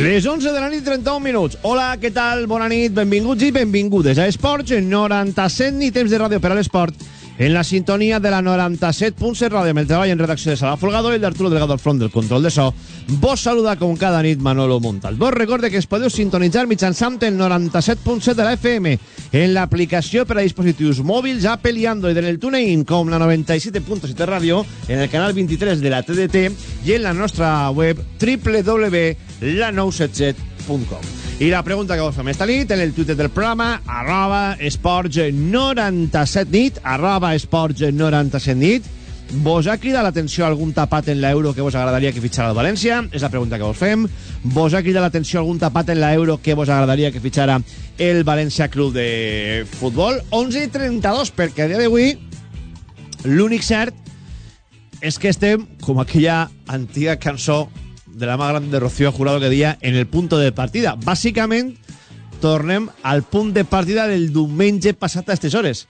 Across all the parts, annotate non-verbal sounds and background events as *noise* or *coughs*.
Les 11 de la nit, 31 minuts. Hola, què tal? Bona nit, benvinguts i benvingudes a Esports 97 ni temps de ràdio per a l'esport en la sintonia de la 97.7 ràdio amb el treball en redacció de Sala Folgado i d'Arturo Delgado al front del control de so. Vos saluda com cada nit Manolo Montal. Vos recorde que es podeu sintonitzar mitjançant el 97.7 de la FM en l'aplicació per a dispositius mòbils Apple i Android en el TuneIn com la 97.7 ràdio en el canal 23 de la TDT i en la nostra web www.la977.com. I la pregunta que vos fem esta nit en el Twitter del programa arroba esports97nit arroba esports97nit Vos ha cridat l'atenció algun tapat en l'euro que vos agradaria que fitxara el València? És la pregunta que vos fem. Vos ha cridat l'atenció algun tapat en l'euro que vos agradaria que fitxara el València Club de Futbol? 11 i 32, perquè a dia d'avui l'únic cert és que estem com aquella antiga cançó de la más grande de Rocío Jurado que dia en el punto de partida. Bàsicament, tornem al punt de partida del diumenge passat a aquestes hores.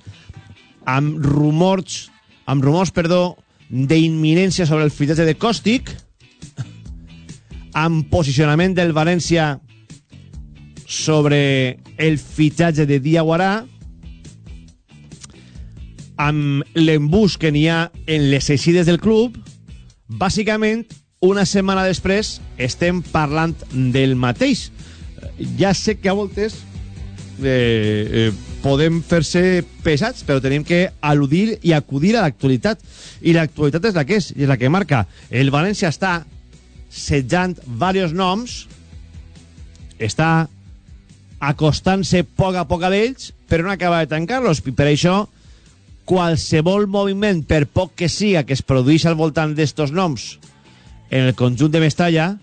Amb rumors, amb rumors, perdó, d'imminència sobre el fitxatge de Còstic, amb posicionament del València sobre el fitxatge de Diaguarà, amb l'embús que n'hi ha en les eixides del club, bàsicament una setmana després estem parlant del mateix. Ja sé que a voltes eh, eh, podem fer-se pesats, però tenim que al·ludir i acudir a l'actualitat. I l'actualitat és la que és, i és la que marca. El València està setjant diversos noms, està acostant-se poc a poc a d'ells, però no acaba de tancar-los. I per això, qualsevol moviment, per poc que siga, que es produeix al voltant d'estos noms, en el conjunt de Mestalla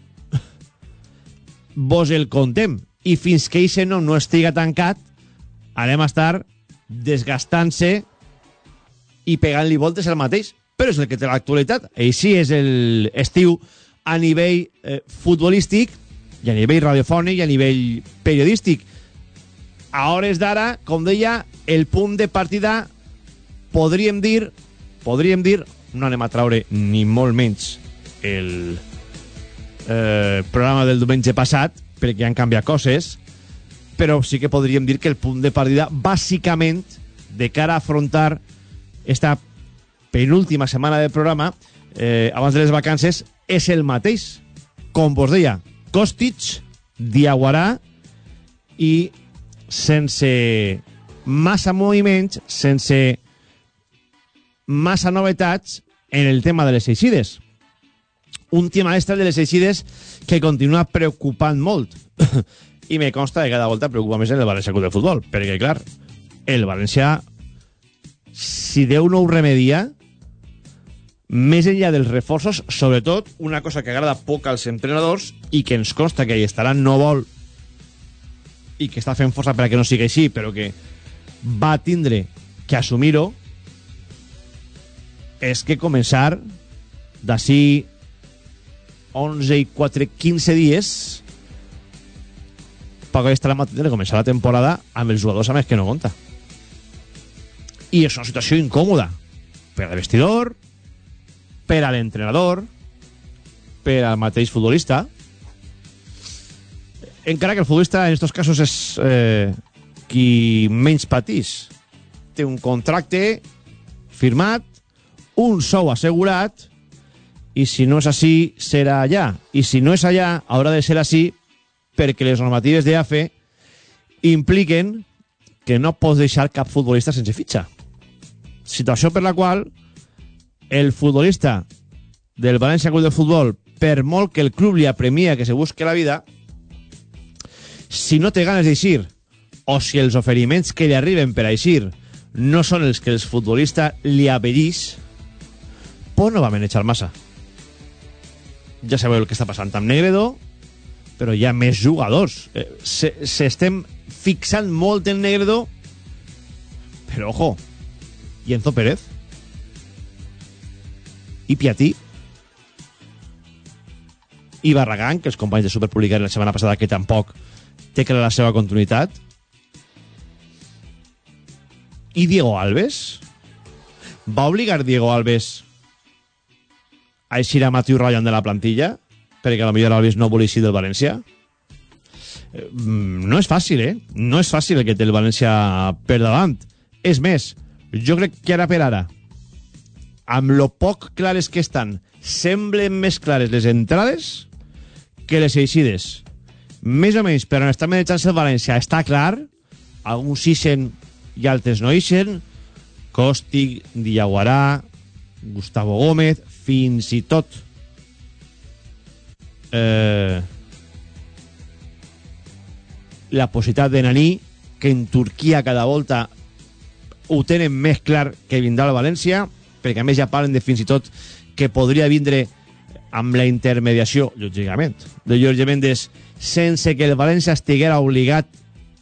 vos el contem. I fins que aquest nom no estiga tancat anem a estar desgastant-se i pegant-li voltes al mateix. Però és el que té l'actualitat. Així és el estiu a nivell eh, futbolístic i a nivell radiofònic i a nivell periodístic. A hores d'ara, com deia el punt de partida podríem dir podríem dir, no anem a traure ni molt menys el eh, programa del diumenge passat, perquè han canviat coses, però sí que podríem dir que el punt de partida, bàsicament, de cara a afrontar esta penúltima setmana del programa, eh, abans de les vacances, és el mateix. Com vos deia, Kostic, Diaguarà i sense massa moviments, sense massa novetats en el tema de les eixides un tema extra de les eixides que continua preocupant molt. *coughs* I me consta que cada volta preocupa més el València Club de Futbol, perquè, clar, el València, si Déu no ho remedia, més enllà dels reforços, sobretot, una cosa que agrada poc als entrenadors i que ens consta que hi estarà no vol i que està fent força perquè no sigui així, però que va tindre que assumir-ho, és que començar d'ací 11 i 4, 15 dies perquè estarà a de començar la temporada amb els jugadors a més que no compta. I és una situació incòmoda per al vestidor, per a l'entrenador, per al mateix futbolista. Encara que el futbolista en aquests casos és eh, qui menys patís. Té un contracte firmat, un sou assegurat i si no és així, serà allà. I si no és allà, haurà de ser així perquè les normatives d'AFE impliquen que no pots deixar cap futbolista sense fitxa. Situació per la qual el futbolista del València Club de Futbol, per molt que el club li apremia que se busque la vida, si no té ganes d'eixir, o si els oferiments que li arriben per a eixir no són els que el futbolista li avellís, pues no va manejar massa ja sabeu el que està passant amb Negredo, però hi ha més jugadors. S'estem se, fixant molt en Negredo, però ojo, i Enzo Pérez, i Piatí, i Barragán, que els companys de Super publicaren la setmana passada que tampoc té que la seva continuïtat, i Diego Alves? Va obligar Diego Alves a eixir a Matiu Ryan de la plantilla perquè a lo millor Alves no volia eixir del València Eh, mm, no és fàcil, eh? No és fàcil el que té el València per davant. És més, jo crec que ara per ara, amb lo poc clares que estan, semblen més clares les entrades que les eixides. Més o menys, per on està manejant-se el València, està clar, alguns ixen i altres no ixen, Còstic, Diaguarà, Gustavo Gómez, fins i tot eh, la possibilitat de Naní, que en Turquia cada volta ho tenen més clar que vindrà a València, perquè a més ja parlen de fins i tot que podria vindre amb la intermediació, lògicament, de Jorge Méndez, sense que el València estiguera obligat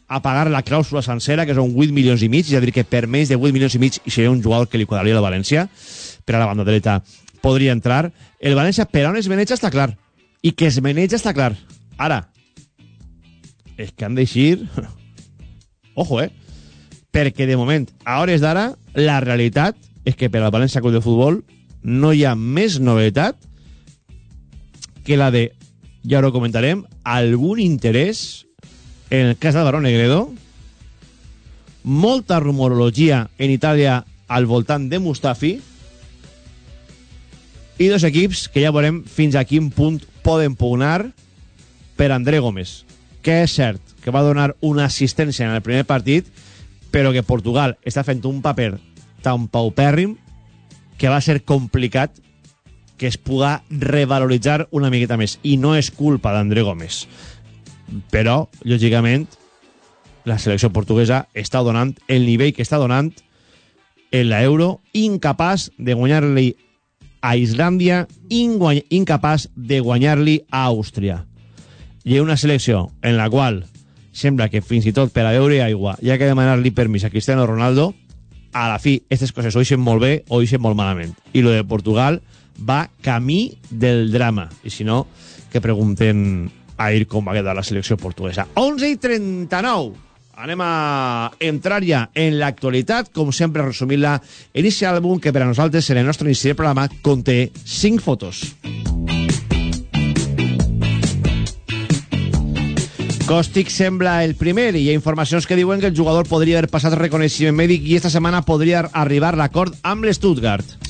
a pagar la clàusula sencera, que són 8 milions i mig, és a dir, que per més de 8 milions i mig seria un jugador que li quadraria la València, per a la banda dreta podria entrar. El València, per on es maneja, està clar. I que es maneja està clar. Ara, és que han d'eixir... *laughs* Ojo, eh? Perquè, de moment, a hores d'ara, la realitat és que per al València Club de Futbol no hi ha més novetat que la de, ja ho comentarem, algun interès en el cas d'Alvaro Negredo, molta rumorologia en Itàlia al voltant de Mustafi i dos equips que ja veurem fins a quin punt poden pugnar per André Gómez, que és cert que va donar una assistència en el primer partit, però que Portugal està fent un paper tan paupèrrim que va ser complicat que es puga revaloritzar una miqueta més. I no és culpa d'André Gómez però, lògicament, la selecció portuguesa està donant el nivell que està donant en l'euro, incapaç de guanyar-li a Islàndia, incapaç de guanyar-li a Àustria. I una selecció en la qual sembla que fins i tot per a beure aigua hi ha que demanar-li permís a Cristiano Ronaldo, a la fi, aquestes coses o ixen molt bé o ixen molt malament. I lo de Portugal va camí del drama. I si no, que pregunten a ir com va quedar la selecció portuguesa. 11 i 39. Anem a entrar ja en l'actualitat, com sempre resumint-la en aquest àlbum que per a nosaltres en el nostre inici de programa conté 5 fotos. Còstic sembla el primer i hi ha informacions que diuen que el jugador podria haver passat reconeixement mèdic i esta setmana podria arribar l'acord amb l'Stuttgart.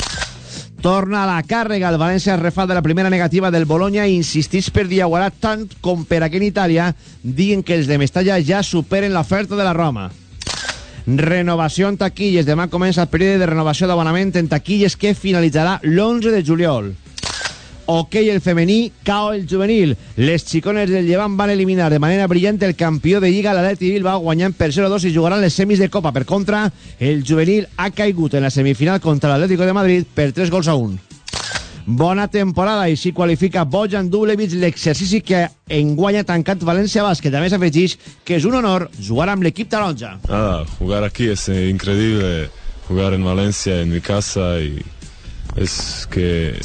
Torna a la càrrega. El València refà de la primera negativa del Bologna i insistís per Diaguarà tant com per aquí en Itàlia, dient que els de Mestalla ja superen l'oferta de la Roma. Renovació en taquilles. Demà comença el període de renovació d'abonament en taquilles que finalitzarà l'11 de juliol ok el femení, cao el juvenil. Les xicones del Llevant van eliminar de manera brillant el campió de Lliga, l'Atleti Bilbao, guanyant per 0-2 i jugaran les semis de Copa. Per contra, el juvenil ha caigut en la semifinal contra l'Atlético de Madrid per 3 gols a 1. Bona temporada i si qualifica Bojan Dublevich l'exercici que enguanya tancat València Bàsquet. A més afegeix que és un honor jugar amb l'equip taronja. Ah, jugar aquí és increïble, jugar en València, en mi casa i es que,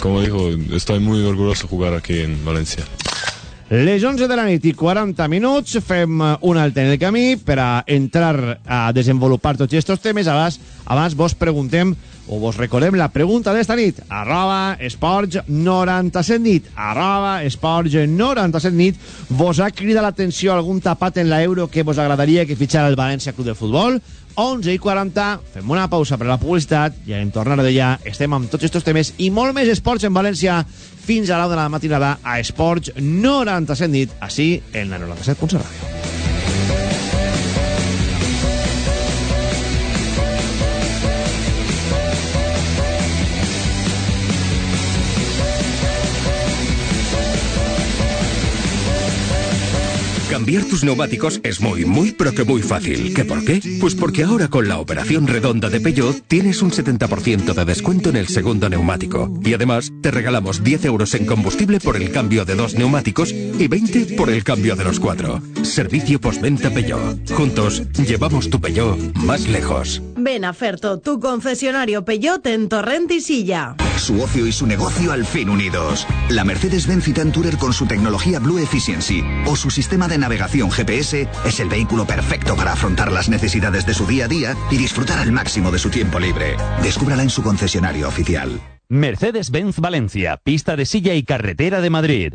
como dijo, estoy muy orgulloso de jugar aquí en Valencia. Les 11 de la nit i 40 minuts fem un altre en el camí per a entrar a desenvolupar tots aquests temes. Abans, abans vos preguntem o vos recordem la pregunta d'esta nit. Arroba esports 97 nit. Arroba esports 97 nit. Vos ha cridat l'atenció algun tapat en l'euro que vos agradaria que fitxara el València Club de Futbol? 11 i 40, fem una pausa per a la publicitat i en tornar d'allà estem amb tots aquests temes i molt més esports en València fins a l'hora de la matinada a Esports 97 nit, així en la 97.7 Ràdio. Cambiar tus neumáticos es muy, muy, pero que muy fácil. ¿Qué por qué? Pues porque ahora con la operación redonda de Peugeot tienes un 70% de descuento en el segundo neumático. Y además te regalamos 10 euros en combustible por el cambio de dos neumáticos y 20 por el cambio de los cuatro. Servicio postventa Peugeot. Juntos llevamos tu Peugeot más lejos. Ven a Ferto, tu concesionario Peugeot en Torrent y Silla. Su ocio y su negocio al fin unidos. La Mercedes-Benz Citan Tourer con su tecnología Blue Efficiency o su sistema de navegación GPS es el vehículo perfecto para afrontar las necesidades de su día a día y disfrutar al máximo de su tiempo libre. Descúbrala en su concesionario oficial. Mercedes-Benz Valencia, pista de silla y carretera de Madrid.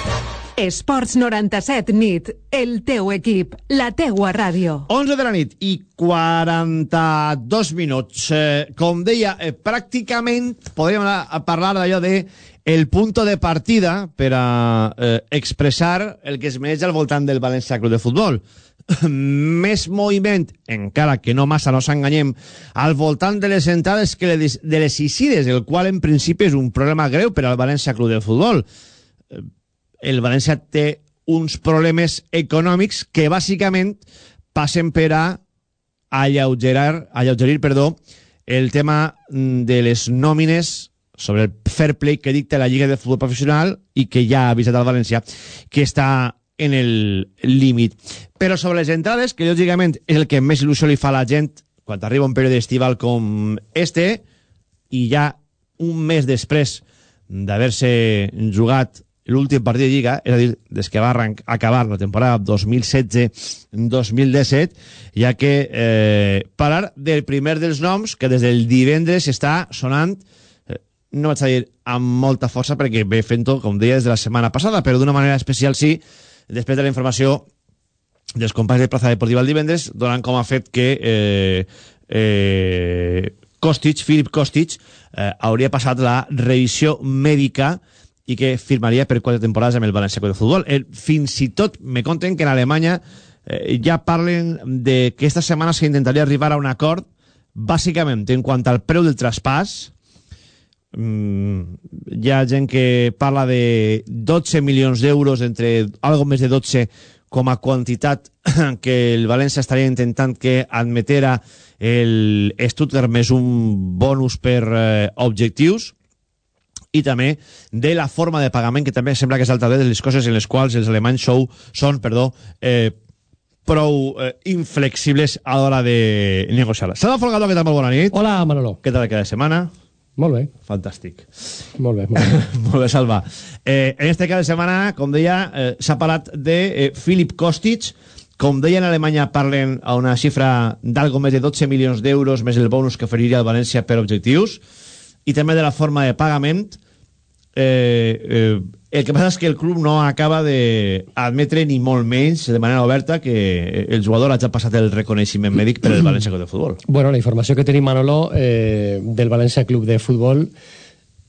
Esports 97 nit, el teu equip, la teua ràdio. 11 de la nit i 42 minuts. Eh, com deia, eh, pràcticament podríem a parlar d'allò de el punto de partida per a eh, expressar el que es mereix al voltant del València Club de Futbol. *clears throat* Més moviment, encara que no massa, no s'enganyem, al voltant de les entrades que de les Isides, el qual en principi és un problema greu per al València Club de Futbol. El València té uns problemes econòmics que bàsicament passen per a alleugerar, alleugerir perdó, el tema de les nòmines sobre el fair play que dicta la Lliga de Futbol Professional i que ja ha avisat al València que està en el límit. Però sobre les entrades, que lògicament és el que més il·lusió li fa a la gent quan arriba un període estival com este, i ja un mes després d'haver-se jugat l'últim partit de Lliga, és a dir, des que va acabar la temporada 2016-2017, ja que eh, parlar del primer dels noms que des del divendres està sonant, eh, no vaig a dir amb molta força perquè ve fent-ho, com deia, des de la setmana passada, però d'una manera especial sí, després de la informació dels companys de Plaza Deportiva el divendres, donant com a fet que eh, eh, Kostic, Filip Kostic, eh, hauria passat la revisió mèdica i que firmaria per quatre temporades amb el València de Futbol. El, fins i tot me conten que en Alemanya eh, ja parlen de que esta setmana s'intentaria arribar a un acord bàsicament en quant al preu del traspàs mm, hi ha gent que parla de 12 milions d'euros entre algo més de 12 com a quantitat *coughs* que el València estaria intentant que admetera el Stuttgart més un bonus per eh, objectius i també de la forma de pagament, que també sembla que és altra de les coses en les quals els alemanys sou, són perdó, eh, prou eh, inflexibles a l'hora de negociar. Salva Folgado, què tal? Molt bona nit. Hola, Manolo. Què tal cada setmana? Molt bé. Fantàstic. Molt bé, molt bé. *laughs* molt bé, Salva. Eh, en este cada setmana, com deia, eh, s'ha parlat de eh, Filip Kostic, com deia en Alemanya parlen a una xifra d'algo més de 12 milions d'euros més el bonus que oferiria el València per objectius i també de la forma de pagament eh, eh, el que passa és que el club no acaba d'admetre ni molt menys de manera oberta que el jugador hagi passat el reconeixement mèdic per el València Club de Futbol. *clears throat* Bueno, la informació que tenim, Manolo, eh, del València Club de Futbol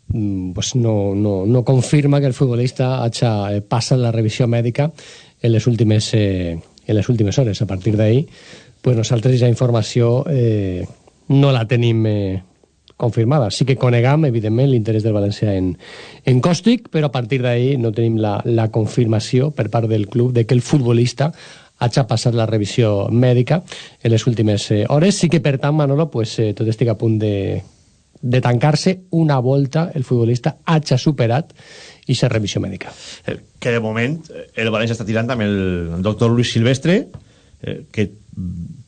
mm, pues no, no, no confirma que el futbolista hagi passat la revisió mèdica en les últimes, eh, en les últimes hores. A partir d'ahí, pues nosaltres ja informació eh, no la tenim eh, confirmada. Sí que conegam, evidentment, l'interès del València en, en Còstic, però a partir d'ahir no tenim la, la confirmació per part del club de que el futbolista hagi passat la revisió mèdica en les últimes eh, hores. Sí que, per tant, Manolo, pues, eh, tot estic a punt de, de tancar-se una volta el futbolista hagi superat aquesta revisió mèdica. Eh, que de moment el València està tirant amb el doctor Luis Silvestre, eh, que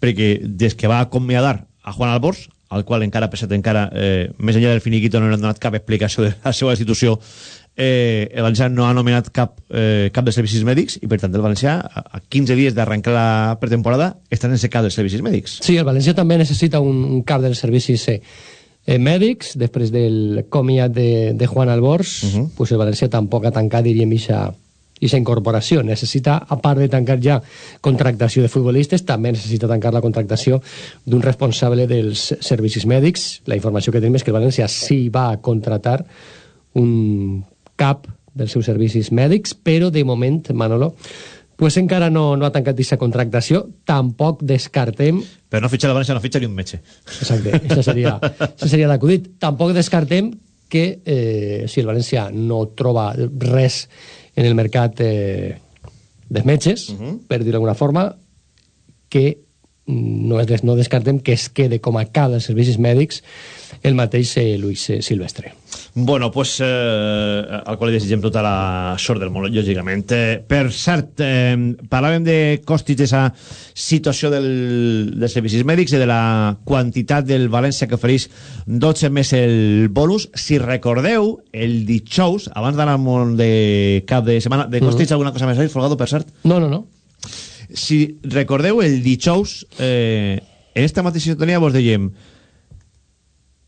perquè des que va acomiadar a Juan Albors al qual encara, pesat encara, eh, més enllà del finiquito no han donat cap explicació de la seva institució, eh, el València no ha nomenat cap, eh, cap dels servicis mèdics i per tant el València a 15 dies d'arrencar la pretemporada està sense cap dels servicis mèdics Sí, el València també necessita un, un cap dels servicis eh, eh, mèdics després del comiat de, de Juan Albors uh -huh. pues el València tampoc ha tancat diríem ixa, aquesta incorporació. Necessita, a part de tancar ja contractació de futbolistes, també necessita tancar la contractació d'un responsable dels servicis mèdics. La informació que tenim és que el València sí va a contratar un cap dels seus servicis mèdics, però de moment, Manolo, pues encara no, no ha tancat aquesta contractació, tampoc descartem... Però no fitxa la València, no fitxa ni un metge. Exacte, això seria, *laughs* això seria l'acudit. Tampoc descartem que eh, si el València no troba res en el mercat eh, dels metges, uh -huh. per dir d'alguna forma, que no, es, no descartem que es quede com a cap dels servicis mèdics el mateix eh, Luis eh, Silvestre. Bueno, pues eh, al qual li desitgem tota la sort del món, lògicament. Eh, per cert, eh, parlàvem de costis d'aquesta situació del, dels servicis mèdics i de la quantitat del València que ofereix 12 més el bonus. Si recordeu, el dijous, abans d'anar al món de cap de setmana, de costis, mm -hmm. alguna cosa més, Folgado, per cert? No, no, no si recordeu el dijous eh, en esta mateixa sintonia vos dèiem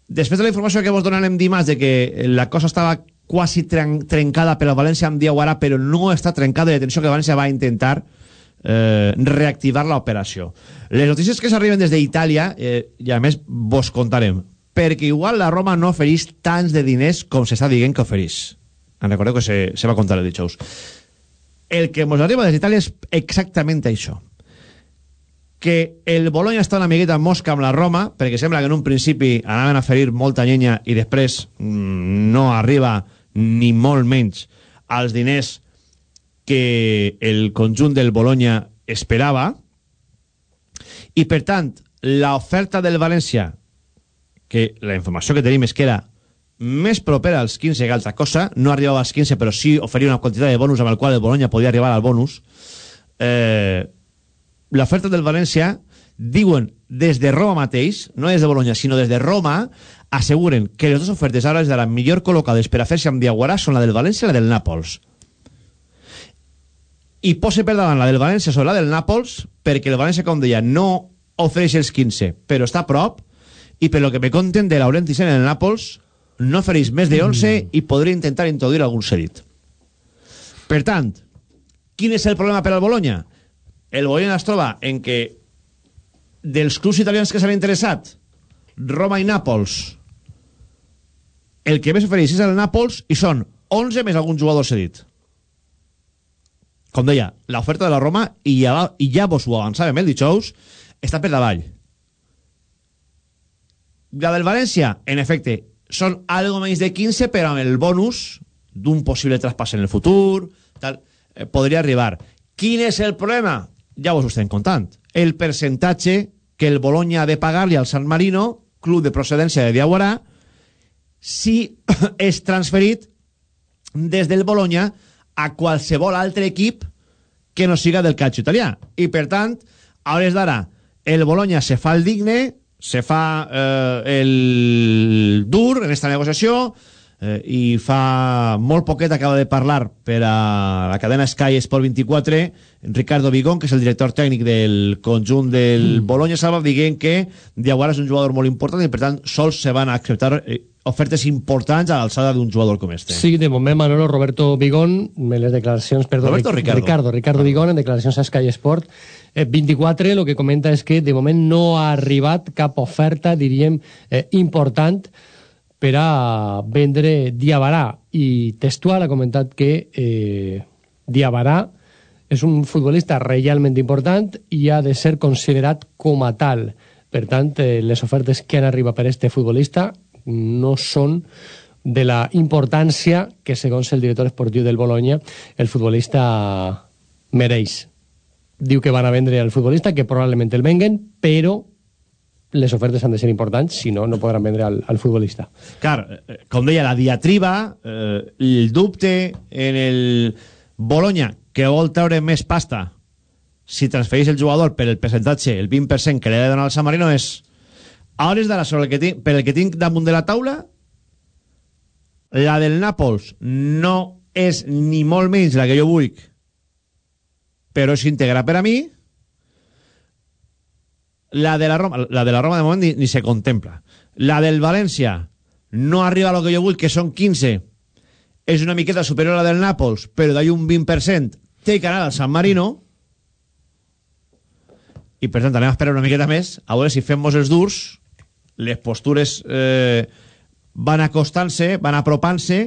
després de la informació que vos donarem dimarts de que la cosa estava quasi tren trencada per al València amb Diaguara però no està trencada i atenció que el València va intentar eh, reactivar l'operació. Les notícies que s'arriben des d'Itàlia eh, i a més vos contarem perquè igual la Roma no oferís tants de diners com s'està dient que oferís. En recordeu que se, se va contar el dijous el que ens arriba des d'Itàlia és exactament això. Que el Bologna està una miqueta mosca amb la Roma, perquè sembla que en un principi anaven a ferir molta llenya i després mm, no arriba ni molt menys als diners que el conjunt del Bologna esperava. I per tant l'oferta del València que la informació que tenim és que era més propera als 15 que altra cosa, no arribava als 15 però sí oferia una quantitat de bonus amb el qual el Bologna podia arribar al bonus. Eh, l'oferta del València diuen des de Roma mateix no des de Bologna sinó des de Roma asseguren que les dues ofertes ara és de la millor col·locades per a fer-se amb Diaguarà són la del València i la del Nàpols. I posa per davant la del València sobre la del Nàpols perquè el València com deia no ofereix els 15 però està a prop i per lo que me conten de Laurentiis en el Nàpols no ofereix més de 11 mm. i podria intentar introduir algun cedit. Per tant, quin és el problema per al Bologna? El Bologna es troba en que dels clubs italians que s'han interessat, Roma i Nàpols, el que més ofereix és el Nàpols i són 11 més algun jugador cedit. Com deia, l'oferta de la Roma, i ja, i ja vos ho avançàvem el dijous, està per davall. La del València, en efecte, són algo menys de 15 però amb el bonus d'un possible traspàs en el futur tal, eh, podria arribar. Quin és el problema? ja vos ho estem contant el percentatge que el Bologna ha de pagar-li al San Marino club de procedència de Diaguarà si *coughs* és transferit des del Bologna a qualsevol altre equip que no siga del calcio italià. I per tant a hores d'ara el Bologna se fa el digne se fa eh, el dur en esta negociació eh, i fa molt poquet acaba de parlar per a la cadena Sky Sport 24 Ricardo Vigón, que és el director tècnic del conjunt del mm. Bologna Salva, dient que Diaguara és un jugador molt important i per tant sols se van a acceptar eh, ofertes importants a l'alçada d'un jugador com este. Sí, de moment Manolo Roberto Vigón, en les declaracions, perdó, Roberto Ricardo. Ricardo, Ricardo Vigón en declaracions a Sky Sport eh, 24 el que comenta és que de moment no ha arribat cap oferta, diríem, eh, important per a vendre Diabarà i textual ha comentat que eh, Diabarà és un futbolista realment important i ha de ser considerat com a tal. Per tant, eh, les ofertes que han arribat per a este futbolista no són de la importància que, segons el director esportiu del Bologna, el futbolista mereix. Diu que van a vendre al futbolista, que probablement el venguen, però les ofertes han de ser importants, si no, no podran vendre al, al futbolista. Clar, eh, com deia, la diatriba, eh, el dubte en el Bologna, que vol treure més pasta si transfereix el jugador per el percentatge, el 20% que li ha de donar al San Marino, és a hores d'ara, el que per el que tinc damunt de la taula, la del Nàpols no és ni molt menys la que jo vull, però és íntegra per a mi. La de la Roma, la de la Roma de moment ni, ni se contempla. La del València no arriba a lo que jo vull, que són 15. És una miqueta superior a la del Nàpols, però d'ahí un 20% té que anar al San Marino i per tant anem a esperar una miqueta més a veure si fem els durs les postures eh, van acostant-se, van apropant-se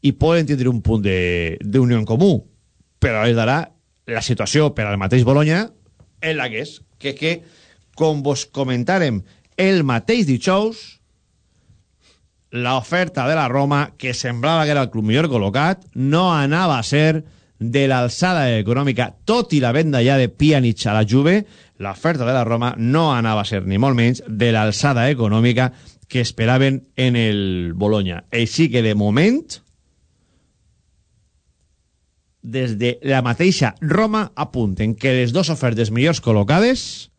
i poden tindre un punt d'unió en comú. Però és d'ara la situació per al mateix Bologna és la que és. Que, que com vos comentàrem el mateix dijous, l'oferta de la Roma, que semblava que era el club millor col·locat, no anava a ser de l'alçada econòmica, tot i la venda ja de Pjanic a la Juve, l'oferta de la Roma no anava a ser ni molt menys de l'alçada econòmica que esperaven en el Bologna. Així que de moment des de la mateixa Roma apunten que les dues ofertes millors col·locades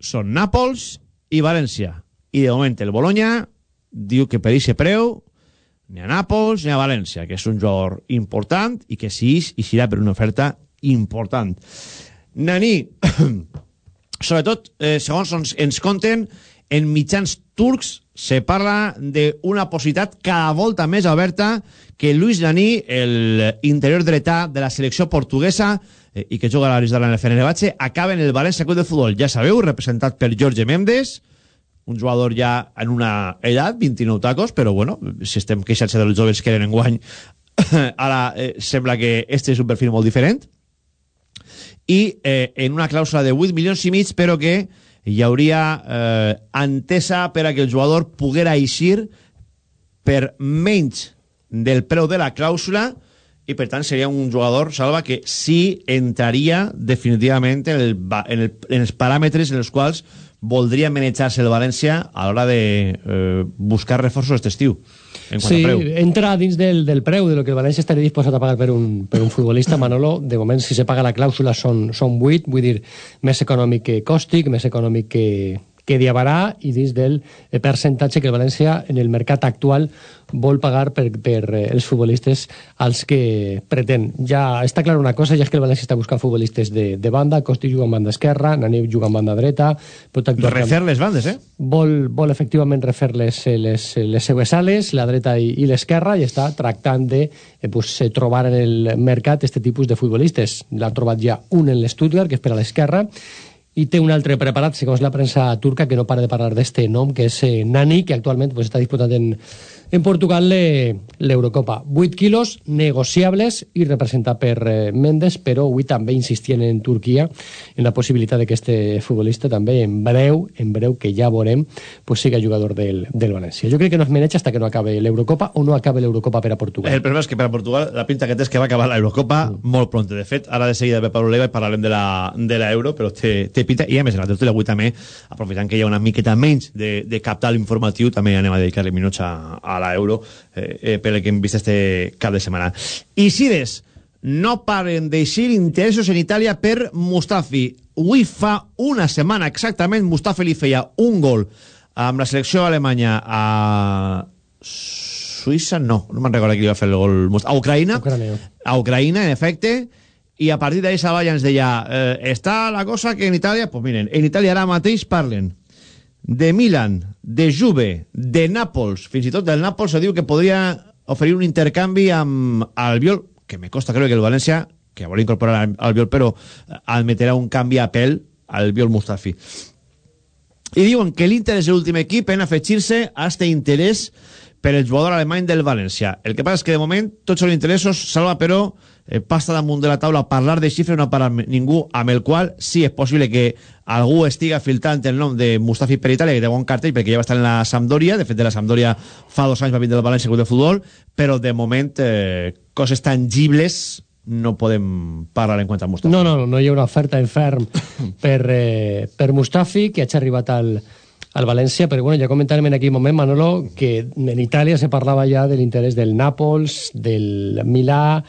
són Nàpols i València. I de moment el Bologna diu que per aquest preu ni a Nàpols ni a València, que és un jugador important i que sí i serà per una oferta important. Nani, *coughs* sobretot, eh, segons ens, ens conten, en mitjans turcs se parla d'una possibilitat cada volta més oberta que Luis Nani, el interior dretà de la selecció portuguesa eh, i que juga a l'Aris de la Fenerbahce, acaba en el València Club de Futbol. Ja sabeu, representat per Jorge Mendes, un jugador ja en una edat, 29 tacos, però bueno, si estem queixant-se dels joves que eren en guany, *coughs* ara eh, sembla que este és un perfil molt diferent. I eh, en una clàusula de 8 milions i mig, però que hi hauria eh, entesa per a que el jugador poguera eixir per menys del preu de la clàusula i per tant seria un jugador, Salva, que sí entraria definitivament en, el, en, el, en els paràmetres en els quals voldria manejar-se el València a l'hora de eh, buscar reforços aquest estiu. En sí, entra dins del, del preu de lo que el València estaria disposat a pagar per un, per un futbolista, Manolo. De moment, si se paga la clàusula, són, són 8, vull dir, més econòmic que Còstic, més econòmic que, que Diabarà i dins del eh, percentatge que el València en el mercat actual vol pagar per, per eh, els futbolistes als que pretén. Ja està clar una cosa, ja és que el València està buscant futbolistes de, de banda, Costi juga en banda esquerra, Nani juga en banda dreta... Pot actuar refer les bandes, eh? Vol, vol efectivament refer les, les, les seues ales, la dreta i, i l'esquerra, i està tractant de eh, pues, trobar en el mercat este tipus de futbolistes. L'ha trobat ja un en l'Stuttgart, que és per a l'esquerra, i té un altre preparat, segons la premsa turca, que no para de parlar d'este nom, que és eh, Nani, que actualment pues, està disputant en, en Portugal l'Eurocopa. 8 quilos negociables i representat per eh, Mendes, però avui també insistien en Turquia en la possibilitat de que este futbolista també en breu, en breu que ja veurem, pues siga jugador del, del València. Jo crec que no es maneja hasta que no acabe l'Eurocopa o no acabe l'Eurocopa per a Portugal. El problema és que per a Portugal la pinta que té és que va acabar l'Eurocopa mm. molt pront. De fet, ara de seguida ve Pablo Leiva i parlarem de la, de la Euro, però té, té pinta, i a més en la tertúlia avui també, aprofitant que hi ha una miqueta menys de, de capital informatiu, també anem a dedicar-li minuts a, a a l'euro eh, eh, per el que hem vist este cap de setmana. Isides, no paren d'eixir interessos en Itàlia per Mustafi. Avui fa una setmana exactament Mustafi li feia un gol amb la selecció alemanya a Suïssa, no, no me'n recordo qui li va fer el gol. A Ucraïna, a Ucraïna, en efecte, i a partir d'ahí Savalla ens deia eh, està la cosa que en Itàlia, doncs pues miren, en Itàlia ara mateix parlen de Milan, de Juve, de Nàpols, fins i tot del Nàpols se diu que podria oferir un intercanvi amb Albiol, que me costa creu que el València, que vol incorporar Albiol, però admetrà un canvi a pèl al Albiol Mustafi. I diuen que l'Inter és l'últim equip en afegir-se a este interès per el jugador alemany del València. El que passa és que de moment tots són interessos, salva però eh, pasta damunt de la taula parlar de xifres no para ningú amb el qual sí és possible que algú estiga filtrant el nom de Mustafi per Itàlia que té bon cartell perquè ja va estar en la Sampdoria. De fet de la Sampdoria fa dos anys va vindre del València de Futbol però de moment eh, coses tangibles no podem parlar en quant a Mustafi. No, no, no hi ha una oferta en ferm per, eh, per Mustafi que ha arribat al, al València, però bueno, ja comentàrem en aquell moment, Manolo, que en Itàlia se parlava ja de l'interès del Nàpols, del Milà,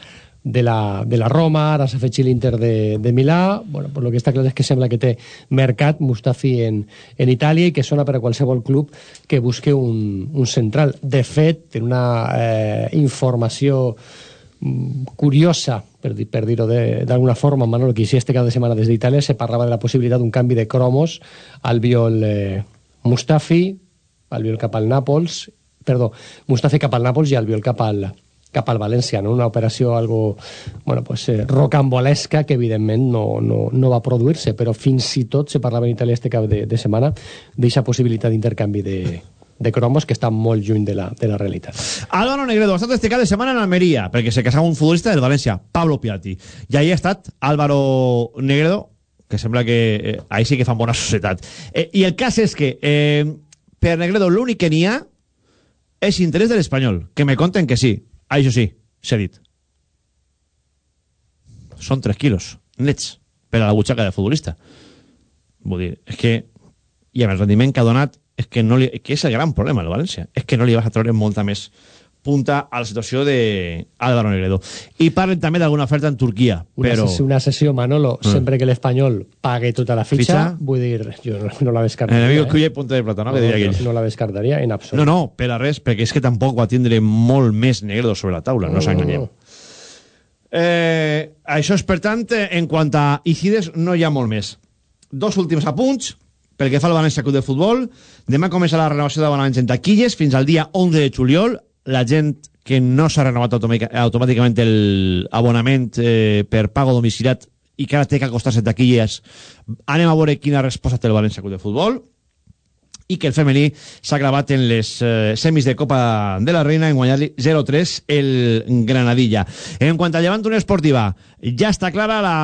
de la, de la Roma, ara s'ha fet l'Inter de, de Milà, bueno, per lo que està clar és que sembla que té mercat Mustafi en, en Itàlia i que sona per a qualsevol club que busque un, un central. De fet, té una eh, informació mm, curiosa, per, per dir-ho d'alguna forma, Manolo, que si este cada setmana des d'Itàlia se parlava de la possibilitat d'un canvi de cromos al viol eh, Mustafi, al viol cap al Nàpols, perdó, Mustafi cap al Nàpols i al viol cap al, cap al València, no? una operació algo, bueno, pues, eh, rocambolesca que evidentment no, no, no va produir-se, però fins i tot se parlava en Itàlia este cap de, de setmana d'aquesta possibilitat d'intercanvi de, de cromos que està molt lluny de la, de la realitat. Álvaro Negredo ha estat este cap de setmana en Almeria, perquè se casava un futbolista del València, Pablo Piatti. I ahí ha estat Álvaro Negredo, que sembla que eh, ahí sí que fan bona societat. Eh, I el cas és que eh, per Negredo l'únic que n'hi ha és interès de l'Espanyol, que me conten que sí, Ah, això sí, s'ha dit. Són 3 quilos, nets, per a la butxaca de futbolista. Vull dir, és que... I amb el rendiment que ha donat, és que, no li, és que és el gran problema, el València. És que no li vas a treure molta més punta a la situació de Álvaro Negredo. I parlen també d'alguna oferta en Turquia, Una, però... ses- una sessió, Manolo, Mm. sempre que l'Espanyol pague tota la fitxa, Fitxa. vull dir, jo no, no la descartaria. el amigo eh? Cuya i punta de plata, no? que diria aquell. no, no la descartaria en absolut. No, no, per a res, perquè és que tampoc va tindre molt més Negredo sobre la taula, no, s'enganyem. Eh, això és, per tant, en quant a Icides, no hi ha molt més. Dos últims apunts, pel que fa al València Club de Futbol. Demà comença la renovació d'abonaments en taquilles fins al dia 11 de juliol. La gent que no s'ha renovat automàtica- automàticament l'abonament eh, per pago domiciliat i que ara té que acostar-se taquilles, anem a veure quina resposta té el València Club de Futbol i que el femení s'ha gravat en les eh, semis de Copa de la Reina en guanyar-li 0-3 el Granadilla. En quant a Llevant Unió Esportiva, ja està clara la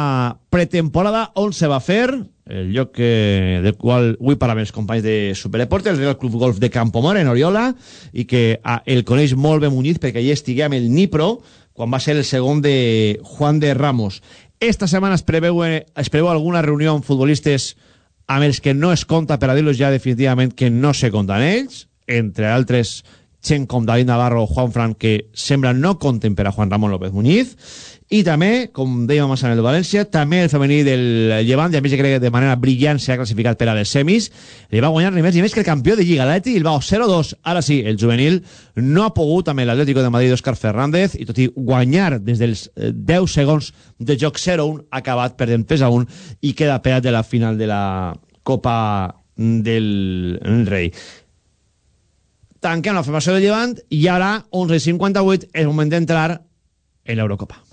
pretemporada on se va fer, el lloc eh, del qual avui parlem els companys de Superdeporte, el Real Club Golf de Campomor, en Oriola, i que ah, el coneix molt bé Muñiz perquè allà estigué amb el Nipro, quan va ser el segon de Juan de Ramos. Esta setmana es preveu, eh, es preveu alguna reunió amb futbolistes amb els que no es compta per a dir-los ja definitivament que no se compten ells, entre altres gent com David Navarro o Juan Fran que sembla no compten per a Juan Ramon López Muñiz i també, com dèiem en el València també el femení del Llevant i a més crec que de manera brillant s'ha classificat per a les semis li va guanyar ni més ni més que el campió de Lliga l'Atleti Bilbao 0-2, ara sí, el juvenil no ha pogut amb l'Atlético de Madrid d'Òscar Fernández i tot i guanyar des dels eh, 10 segons de joc 0-1 ha acabat perdent 3-1 i queda peat de la final de la Copa del Rei tanquem la formació de Llevant i ara, 11.58, és moment d'entrar en l'Eurocopa.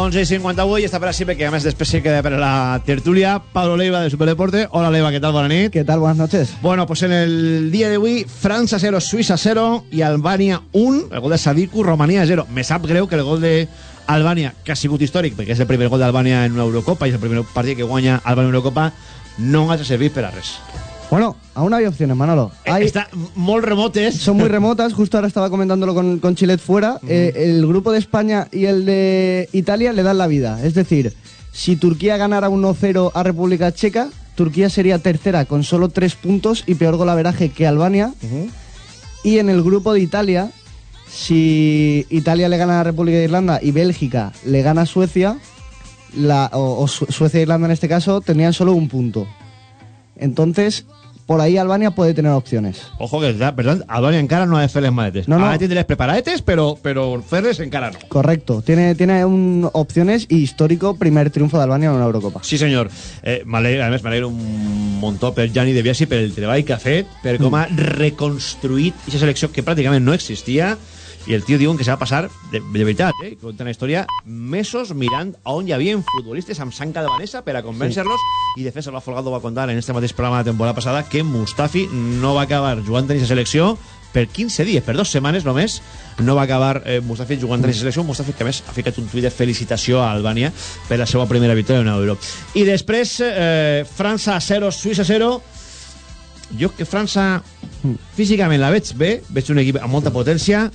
11.58 i està per així perquè a més després se queda per la tertúlia. Pablo Leiva de Superdeporte. Hola Leiva, ¿qué tal? Buenas noches ¿Qué tal? Buenas noches. Bueno, pues en el día de hoy Francia 0, Suïssa 0 i Albània 1 el gol de Sadiku, Romania 0 me sap greu que el gol de Albània que ha sigut històric perquè és el primer gol d'Albània en una Eurocopa i és el primer partit que guanya Albània en Eurocopa no hagi servit per a res Bueno, aún hay opciones, Manolo. Hay... Está muy remotes. Son muy *laughs* remotas. Justo ahora estaba comentándolo con, con Chilet fuera. Eh, el grupo de España y el de Italia le dan la vida. Es decir, si Turquía ganara 1-0 a República Checa, Turquía sería tercera con solo tres puntos y peor golaveraje que Albania. Y en el grupo de Italia, si Italia le gana a República de Irlanda y Bélgica le gana a Suecia, la, o, o Su- Suecia e Irlanda en este caso, tendrían solo un punto. Entonces, por ahí Albania puede tener opciones. Ojo que, per tant, Albània encara no ha de fer les maletes. No, no. Ha de tindre les preparadetes, però, però fer-les encara no. Correcto, tiene, tiene un, opciones y histórico primer triunfo de Albania en una Eurocopa. Sí, senyor. Eh, m'alegra, a més, m'alegra un muntó per Gianni De Biasi, per el treball que ha fet, per com ha reconstruït aquesta selecció que pràcticament no existia, i el tio diuen que s'ha de passar, de, de veritat, eh, conta una història, mesos mirant a on hi havia futbolistes amb sang calvanesa per a convèncer-los, i de fet Salva Folgado va contar en este mateix programa de temporada passada que Mustafi no va acabar jugant en aquesta selecció per 15 dies, per dues setmanes només, no va acabar eh, Mustafi jugant en aquesta selecció, Mustafi que a més ha ficat un tuit de felicitació a Albània per la seva primera victòria en Euro. I després, eh, França 0, Suïssa 0, jo que França físicament la veig bé, veig un equip amb molta potència,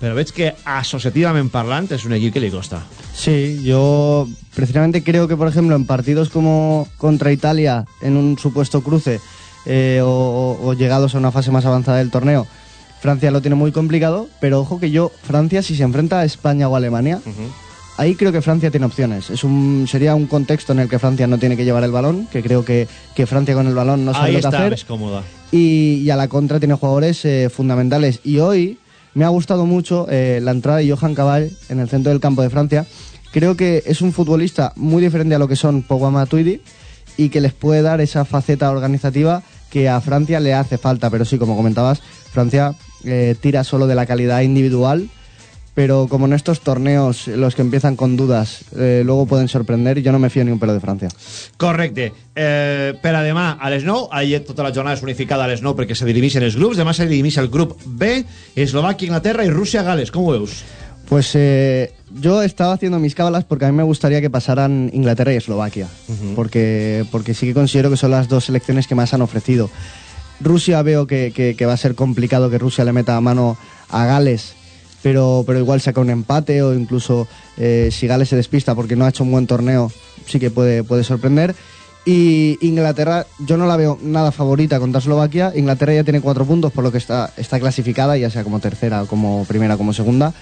però veig que associativament parlant és un equip que li costa. Sí, yo precisamente creo que, por ejemplo, en partidos como contra Italia, en un supuesto cruce, eh, o, llegados a una fase más avanzada del torneo, Francia lo tiene muy complicado, pero ojo que yo, Francia, si se enfrenta a España o a Alemania, ahí creo que Francia tiene opciones. Es un, sería un contexto en el que Francia no tiene que llevar el balón, que creo que, que Francia con el balón no sabe Ahí lo que està hacer. més còmoda. y, y a la contra tiene jugadores eh, fundamentales. Y hoy me ha gustado mucho eh, la entrada de Johan Cabal en el centro del campo de Francia. Creo que es un futbolista muy diferente a lo que son Pogba Matuidi y que les puede dar esa faceta organizativa que a Francia le hace falta. Pero sí, como comentabas, Francia eh, tira solo de la calidad individual. Pero como en estos torneos, los que empiezan con dudas, eh, luego pueden sorprender, yo no me fío ni un pelo de Francia. Correcte. Eh, per a demà a les 9, ahir tota la jornada és unificada a les 9 perquè se dirimixen els grups. Demà se dirimix el grup B, Eslovàquia, Inglaterra i Rússia, Gales. Com ho veus? Pues eh, yo estaba haciendo mis cábalas porque a mí me gustaría que pasaran Inglaterra y Eslovaquia, porque, porque sí que considero que son las dos selecciones que más han ofrecido. Rusia veo que, que- que va a ser complicado que Rusia le meta a mano a Gales, pero, pero igual saca un empate o incluso eh, si Gales se despista porque no ha hecho un buen torneo, sí que puede, puede sorprender. Y Inglaterra, yo no la veo nada favorita contra Eslovaquia. Inglaterra ya tiene cuatro puntos, por lo que está, está clasificada, ya sea como tercera, como primera, como segunda.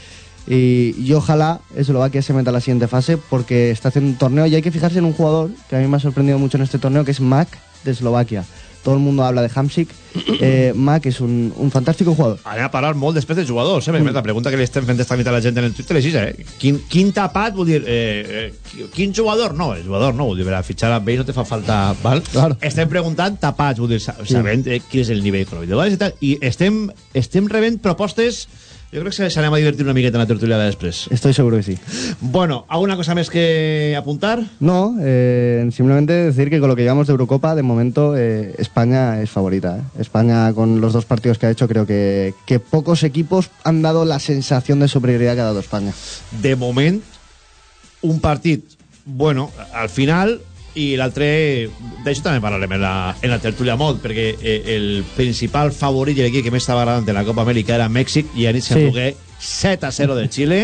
Y, y ojalá Eslovaquia se meta a la siguiente fase porque está haciendo un torneo y hay que fijarse en un jugador que a mí me ha sorprendido mucho en este torneo, que es Mac de Eslovaquia. Todo el mundo habla de Hamsik. *clears throat* Eh, Mac és un, un fantàstic jugador. Anem a parlar molt després de jugadors, eh? Mm. La pregunta que li estem fent esta nit a la gent en el Twitter és eh? Quin, quin tapat, vull dir, eh, eh, quin jugador? No, el jugador no, vull dir, per a fitxar amb ell no te fa falta, val? Claro. Estem preguntant tapats, vull dir, sa- sabent eh, quin és el nivell i tal, i estem, estem rebent propostes jo crec que s'anem a divertir una miqueta en la tertúlia de després. Estoy seguro que sí. Bueno, ¿alguna cosa más que apuntar? No, eh, simplemente decir que con lo que llevamos de Eurocopa, de momento eh, España es favorita. ¿eh? España con los dos partidos que ha hecho, creo que, que pocos equipos han dado la sensación de superioridad que ha dado España. de moment un partit bueno, al final i l'altre, d'això també parlarem en la, en la tertúlia molt, perquè eh, el principal favorit i l'equip que més estava agradant de la Copa Amèrica era Mèxic i a nit Sí. s'enfogué 7 a 0 de Xile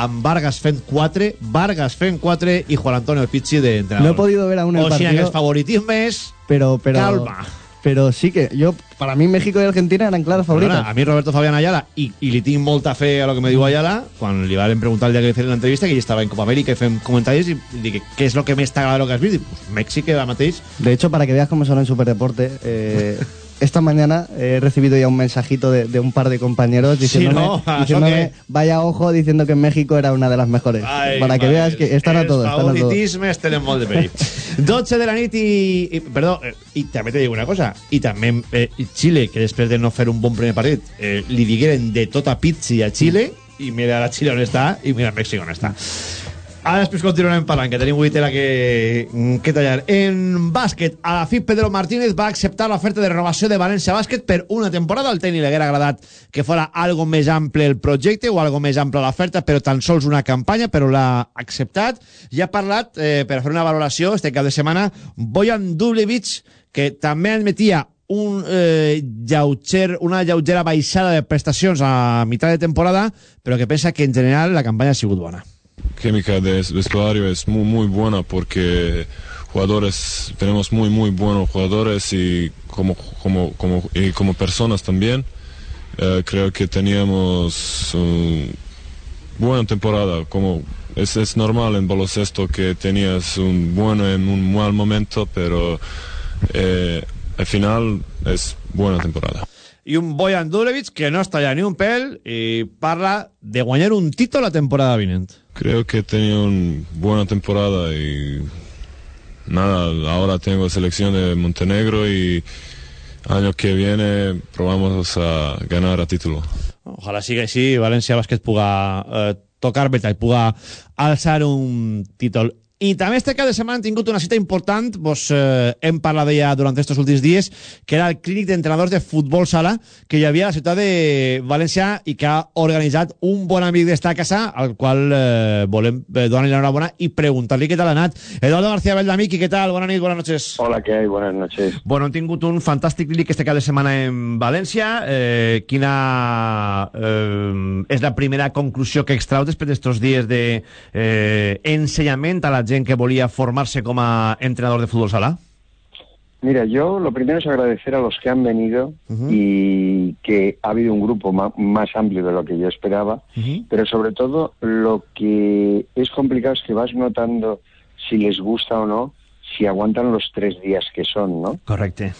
amb Vargas fent 4 Vargas fent 4 i Juan Antonio Pizzi de entrenador. No he podido ver aún el o sigui que partido. els favoritismes Pero, pero, Calma. Pero sí que yo, para mí México y Argentina eran claras favoritas. Perdona, a mi Roberto Fabián Ayala, i, i li tinc molta fe a lo que me diu Ayala, quan li van preguntar el dia que li feien l'entrevista, que ell estava en Copa Amèrica i fem comentaris, i li dic, què és lo que més t'agrada de lo que has vist? I, pues, Mèxic ara mateix De hecho, para que veas cómo son en Superdeporte, eh, *laughs* esta mañana he recibido ya un mensajito de, de un par de compañeros diciéndome, no, *laughs* això diciéndome, vaya ojo, diciendo que México era una de las mejores. Ai, para que veas que están a todo, Els están a todo. de perill. *laughs* 12 de la nit i... i perdó, eh, i també te dic una cosa, i també eh, Xile, que després de no fer un bon primer partit, eh, li digueren de tota pizzi a Xile, i mira la Xile on està, i mira Mèxic on està. Ara després continuarem parlant, que tenim tela que, que tallar. En bàsquet, a la FIP Pedro Martínez va acceptar l'oferta de renovació de València Bàsquet per una temporada. Al tècnic li haguera agradat que fora algo més ample el projecte o algo més ample l'oferta, però tan sols una campanya, però l'ha acceptat. I ha parlat, eh, per fer una valoració, este cap de setmana, Bojan Dublevich, que també admetia un, eh, lleuger, una lleugera baixada de prestacions a mitad de temporada, però que pensa que en general la campanya ha sigut bona. Química de vestuario es muy muy buena porque jugadores tenemos muy muy buenos jugadores y como como como y como personas también. Eh, creo que teníamos una buena temporada como es, es normal en baloncesto que tenías un bueno en un mal momento pero eh, al final es buena temporada i un Bojan Dulevich que no està allà ni un pèl i parla de guanyar un títol la temporada vinent. Creo que tenía una buena temporada y nada, ahora tengo selección de Montenegro y año que viene probamos a ganar a título. Ojalà sigui així i València Bàsquet puga eh, tocar beta i puga alçar un títol. I també este cap de setmana han tingut una cita important, vos eh, hem parlat d'ella durant estos últims dies, que era el clínic d'entrenadors de futbol sala que hi havia a la ciutat de València i que ha organitzat un bon amic d'esta casa, al qual eh, volem eh, donar-li l'enhorabona i preguntar-li què tal ha anat. Eduardo García Beldamic, i què tal? Bona nit, buenas noches. Hola, ¿qué hay? Buenas noches. Bueno, han tingut un fantàstic clínic este cap de setmana en València. Eh, quina eh, és la primera conclusió que extrau després d'estos dies de eh, ensenyament a la gent que volia formar-se com a entrenador de futbol sala? Mira, yo lo primero es agradecer a los que han venido y que ha habido un grupo más amplio de lo que yo esperaba, pero sobre todo lo que es complicado es que vas notando si les gusta o no, si aguantan los tres días que son, ¿no? Correcte.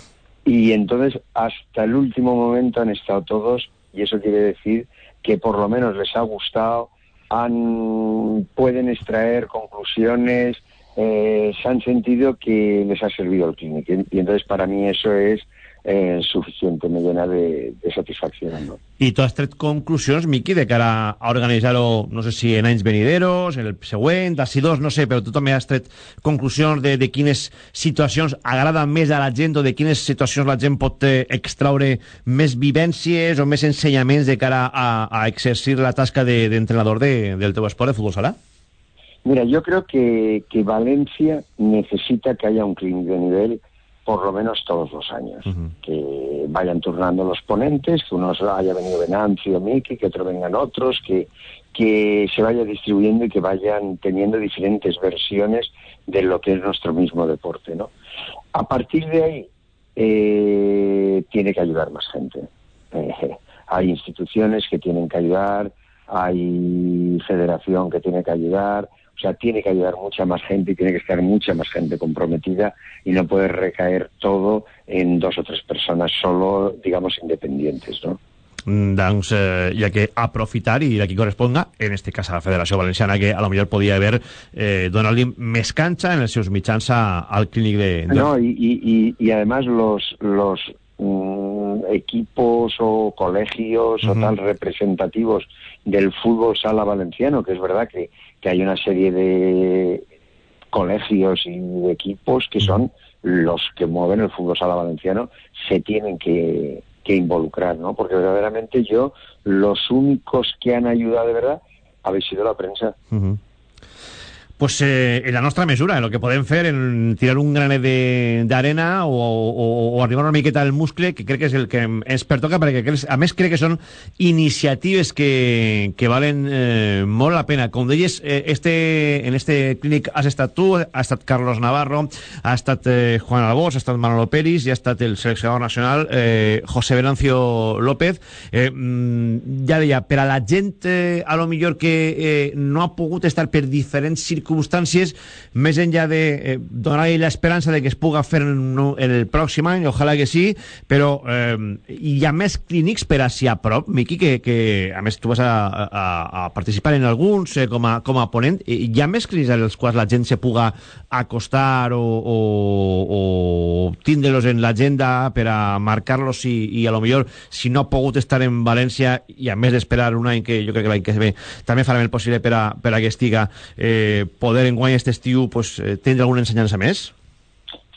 Y entonces hasta el último momento han estado todos y eso quiere decir que por lo menos les ha gustado, han, pueden extraer conclusiones, eh, se han sentido que les ha servido el clínico. Y, y entonces para mí eso es eh, suficiente, me llena de, de satisfacción. ¿no? I tu has tret conclusions, Miqui, de cara a organitzar-ho, no sé si en anys venideros, en el següent, d'ací dos, no sé, però tu també has tret conclusions de, de quines situacions agraden més a la gent o de quines situacions la gent pot eh, extraure més vivències o més ensenyaments de cara a, a exercir la tasca d'entrenador de, de, del teu esport de futbol sala? Mira, yo creo que, que Valencia necesita que haya un clínic de nivel por lo menos todos los años. Uh -huh. Que vayan turnando los ponentes, que unos haya venido Venancio, Miki, que otro vengan otros, que, que se vaya distribuyendo y que vayan teniendo diferentes versiones de lo que es nuestro mismo deporte. ¿no? A partir de ahí, eh, tiene que ayudar más gente. Eh, hay instituciones que tienen que ayudar, hay federación que tiene que ayudar, o sea, tiene que ayudar mucha más gente y tiene que estar mucha más gente comprometida y no puede recaer todo en dos o tres personas solo, digamos, independientes, ¿no? doncs eh, hi ha que aprofitar i aquí corresponga, en este cas a la Federació Valenciana que a lo millor podia haver eh, donat-li més canxa en els seus mitjans a, al clínic de, de... No, y, y, y además los, los mm, equipos o colegios uh -huh. o tal representativos del fútbol sala valenciano, que es verdad que que hay una serie de colegios y de equipos que son los que mueven el fútbol sala valenciano, se tienen que, que involucrar, ¿no? Porque verdaderamente yo, los únicos que han ayudado de verdad, habéis sido la prensa. Uh. Pues eh, en la nostra mesura, en el que podem fer, en tirar un granet d'arena o, o, o arribar una miqueta al muscle, que crec que és el que ens pertoca, perquè a més crec que són iniciatives que, que valen eh, molt la pena. Com deies, eh, este, en este clínic has estat tu, ha estat Carlos Navarro, ha estat eh, Juan Albós, ha estat Manolo Peris i ha estat el seleccionador nacional eh, José Venancio López. Eh, mm, ja deia, per a la gent eh, a lo millor que eh, no ha pogut estar per diferents circunstàncies circunstàncies, més enllà de eh, donar-li l'esperança de que es puga fer en, en el pròxim any, ojalà que sí, però eh, hi ha més clínics per a si a prop, Miqui, que, que a més tu vas a, a, a participar en alguns eh, com, a, com a ponent, hi ha més clínics als quals la gent se puga acostar o, o, o tindre-los en l'agenda per a marcar-los i, i a lo millor si no ha pogut estar en València i a més d'esperar un any que jo crec que l'any que ve també farem el possible per a, per a que estiga eh, poder en guany este estiu pues, eh, tindre alguna ensenyança més?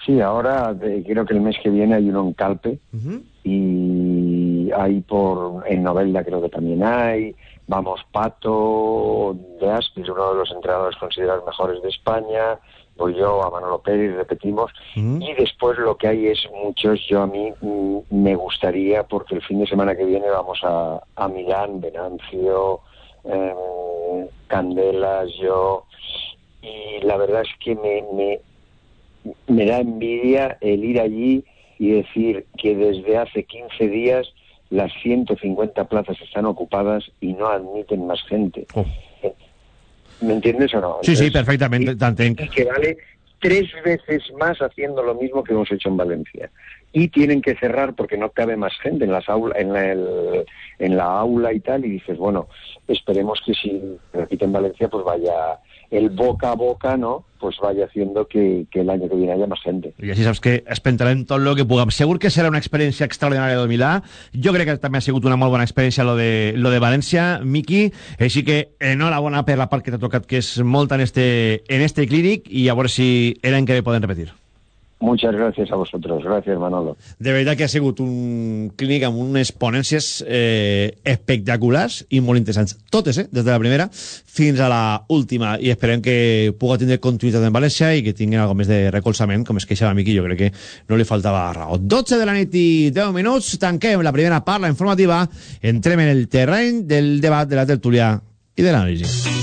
Sí, ahora de, creo que el mes que viene hay uno en Calpe uh -huh. y hay por en Novelda creo que también hay. Vamos, Pato de Aspis, uno de los entrenadores considerados mejores de España. Voy yo a Manolo Pérez, repetimos. Uh -huh. Y después lo que hay es muchos. Yo a mí mm, me gustaría, porque el fin de semana que viene vamos a, a Milán, Venancio, eh, Candelas, yo y la verdad es que me, me, me da envidia el ir allí y decir que desde hace 15 días las 150 plazas están ocupadas y no admiten más gente. Oh. ¿Me entiendes o no? Sí, sí, perfectamente. Y, y, que vale tres veces más haciendo lo mismo que hemos hecho en Valencia. Y tienen que cerrar porque no cabe más gente en, las aula, en, la, el, en la aula y tal. Y dices, bueno, esperemos que si repite en Valencia, pues vaya el boca a boca, ¿no? Pues vaya haciendo que, que el año que viene haya más gente. I així saps que espentarem tot el que puguem. Segur que serà una experiència extraordinària de Milà. Jo crec que també ha sigut una molt bona experiència lo de, lo de València, Miqui. Així que enhorabona per la part que t'ha tocat, que és molta en este, en este clínic, i a veure si l'any que ve poden repetir. Muchas gracias a vosotros. Gracias, Manolo. De veritat que ha sigut un clínic amb unes ponències eh, espectaculars i molt interessants. Totes, eh? Des de la primera fins a la última. I esperem que puga tindre continuïtat en València i que tinguin algo més de recolzament, com es queixava Miqui, jo crec que no li faltava raó. 12 de la nit i 10 minuts, tanquem la primera part, la informativa, entrem en el terreny del debat, de la tertúlia i de l'anàlisi.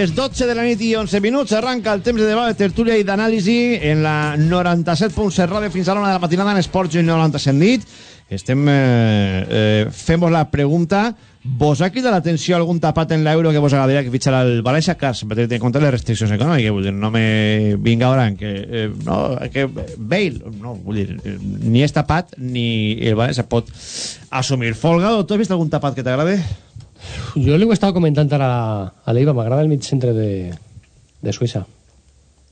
Les 12 de la nit i 11 minuts arranca el temps de debat, de tertúlia i d'anàlisi en la 97.7 ràdio fins a l'una de la matinada en Esports i 97 nit. Estem eh, eh, fem la pregunta vos ha cridat l'atenció algun tapat en l'euro que vos agradaria que fitxara el València? Clar, sempre té en compte les restriccions econòmiques, vull dir, no me vinga ara que, eh, no, que Bale, no, vull dir, ni és tapat ni el València pot assumir. Folgado, tu has vist algun tapat que t'agrade? Jo li ho estava comentant ara a l'Eiva, m'agrada el mig centre de, de Suïssa.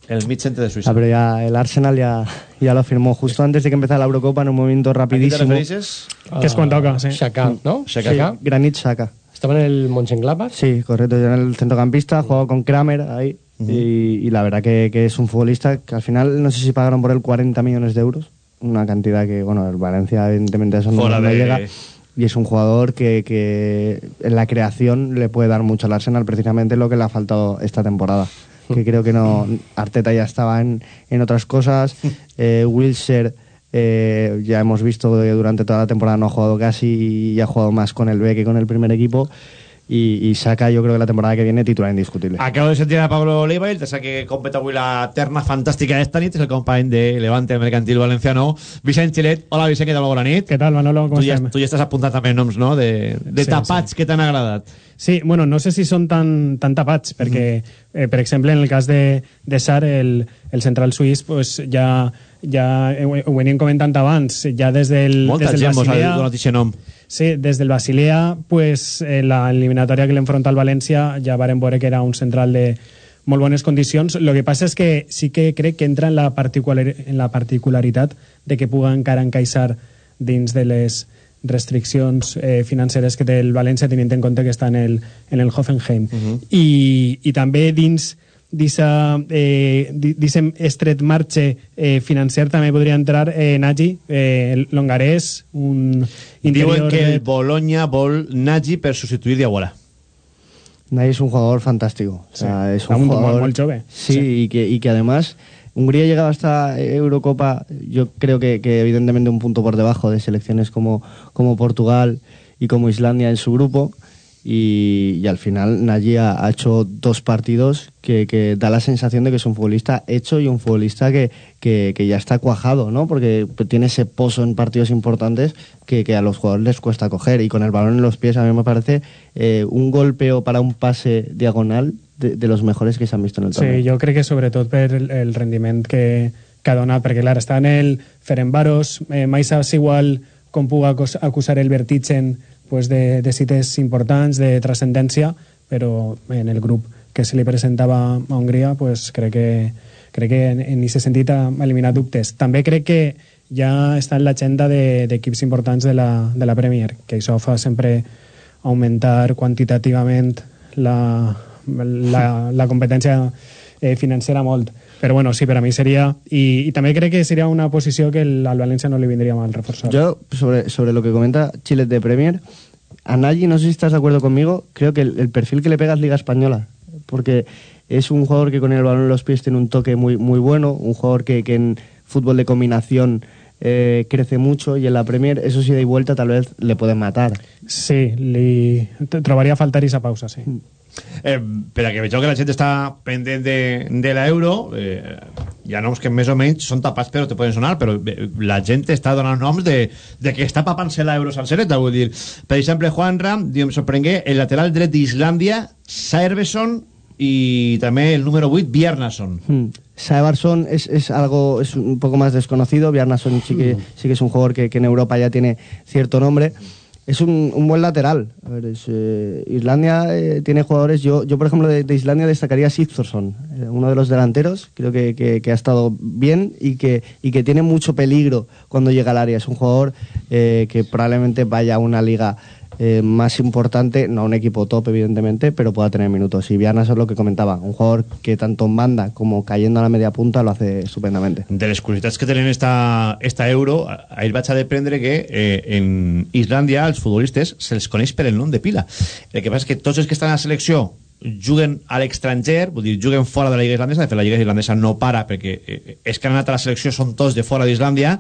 El mid centre de Suïssa. Ah, pero ya el Arsenal ya, ya lo firmó justo antes de que empezara la Eurocopa en un momento rapidísimo. ¿A qué te? Que es toca, sí. Xhaka, ¿no? Xhaka. Sí, Granit Xhaka. Estaba en el Mönchengladbach. Sí, correcto. Yo en el centrocampista, jugaba con Kramer ahí. Uh -huh. y, y, la verdad que, que, es un futbolista que al final no sé si pagaron por él 40 millones de euros. Una cantidad que, bueno, el Valencia evidentemente eso no, no de... llega. Y es un jugador que, que en la creación le puede dar mucho al Arsenal, precisamente lo que le ha faltado esta temporada. Que creo que no Arteta ya estaba en, en otras cosas. *laughs* Eh, Wilshire eh, ya hemos visto que durante toda la temporada no ha jugado casi y ha jugado más con el B que con el primer equipo y, y saca yo creo que la temporada que viene titular indiscutible Acabo de sentir a Pablo Leiva el sa que competa avui la terna fantàstica d'esta nit és el company de Levante Mercantil Valenciano Vicent Xilet, hola Vicent, què tal? Bona nit Què tal Manolo, com tu ja, estem? tu ja estàs apuntant també noms no? de, de Sí, tapats sí. que t'han agradat Sí, bueno, no sé si són tan, tan tapats, perquè, eh, per exemple, en el cas de, de Sar, el, el central suís, pues, ja, ja ho, ho veníem comentant abans, ja des del, molta des del gent Basilea... donat aquest nom Sí, des del Basilea, pues, eh, la eliminatòria que l'enfronta al València ja varen veure que era un central de molt bones condicions. Lo que passa és que sí que crec que entra en la, particular, en la particularitat de que puga encara encaixar dins de les restriccions eh, financeres que té el València tenint en compte que està en el, en el Hoffenheim. Uh -huh. I, I també dins d'isa eh, estret marge eh, financer també podria entrar eh, Nagy, eh, el longarès, un interior... diuen que el Bologna vol Nagy per substituir Diawara Nagy es un jugador fantástico. O sea, es un Aún jugador muy joven. Sí, Sí. Y, que, y que además Hungría llegaba hasta Eurocopa, yo creo que, evidentemente un punto por debajo de selecciones como, como Portugal y como Islandia en su grupo. Y, al final Nagy ha, ha hecho dos partidos que, da la sensación de que es un futbolista hecho y un futbolista que, que, ya está cuajado, ¿no? Porque tiene ese pozo en partidos importantes que, que a los jugadores les cuesta coger. Y con el balón en los pies a mí me parece eh, un golpeo para un pase diagonal de, de los mejores que se han visto en el torneo. Sí, jo crec que sobretot per el, el rendiment que, que ha donat, perquè clar, està en el Ferenbaros, eh, mai saps igual com puga acus- acusar el Vertigen pues, de, de cites importants, de transcendència, però en el grup que se li presentava a Hongria, pues, crec que crec que en, aquest sentit ha eliminat dubtes. També crec que ja està en l'agenda de- d'equips importants de la, de la Premier, que això fa sempre augmentar quantitativament la, la, la competència eh, financera molt. Però bueno, sí, per a mi seria... I, i també crec que seria una posició que el, al València no li vindria mal reforçar. Yo, sobre, sobre lo que comenta Chile de Premier, a Nagy, no sé si estás de acuerdo conmigo, creo que el, el perfil que le pega es Liga Española. Porque es un jugador que con el balón en los pies tiene un toque muy, muy bueno, un jugador que, que en fútbol de combinación eh, crece mucho y en la Premier, eso sí de vuelta tal vez le pueden matar. Sí, li trobaria a faltar esa pausa, sí. Eh, per a que vegeu que la gent està pendent de, de l'euro eh, hi ha noms que més o menys són tapats però te poden sonar però la gent està donant noms de, de que està papant-se l'euro sencereta vull dir, per exemple Juan Ram diu, em sorprengué el lateral dret d'Islàndia Serveson i també el número 8 Bjarnason Hmm. Saevarsson es, es algo es un poco más desconocido. Bjarnason sí que, sí que es un jugador que, que en Europa ya tiene cierto nombre. Es un, un buen lateral. A ver, es, eh, Islandia eh, tiene jugadores. Yo, yo por ejemplo, de, Islandia destacaría a Sigthorsson, eh, uno de los delanteros. Creo que, que- que ha estado bien y que, y que tiene mucho peligro cuando llega al área. Es un jugador eh, que probablemente vaya a una liga eh, más importante, no un equipo top, evidentemente, pero pueda tener minutos. Y Bjarnason es lo que comentaba, un jugador que tanto en banda como cayendo a la media punta lo hace estupendamente. de les curiositats que tenen esta, esta euro ahir vaig a deprendre que eh, en Islàndia els futbolistes se'ls coneix per el nom de pila el que passa és que tots els que estan a la selecció juguen a l'estranger, vull dir, juguen fora de la Lliga Islandesa, de fet la Lliga Islandesa no para perquè eh, els que han anat a la selecció són tots de fora d'Islàndia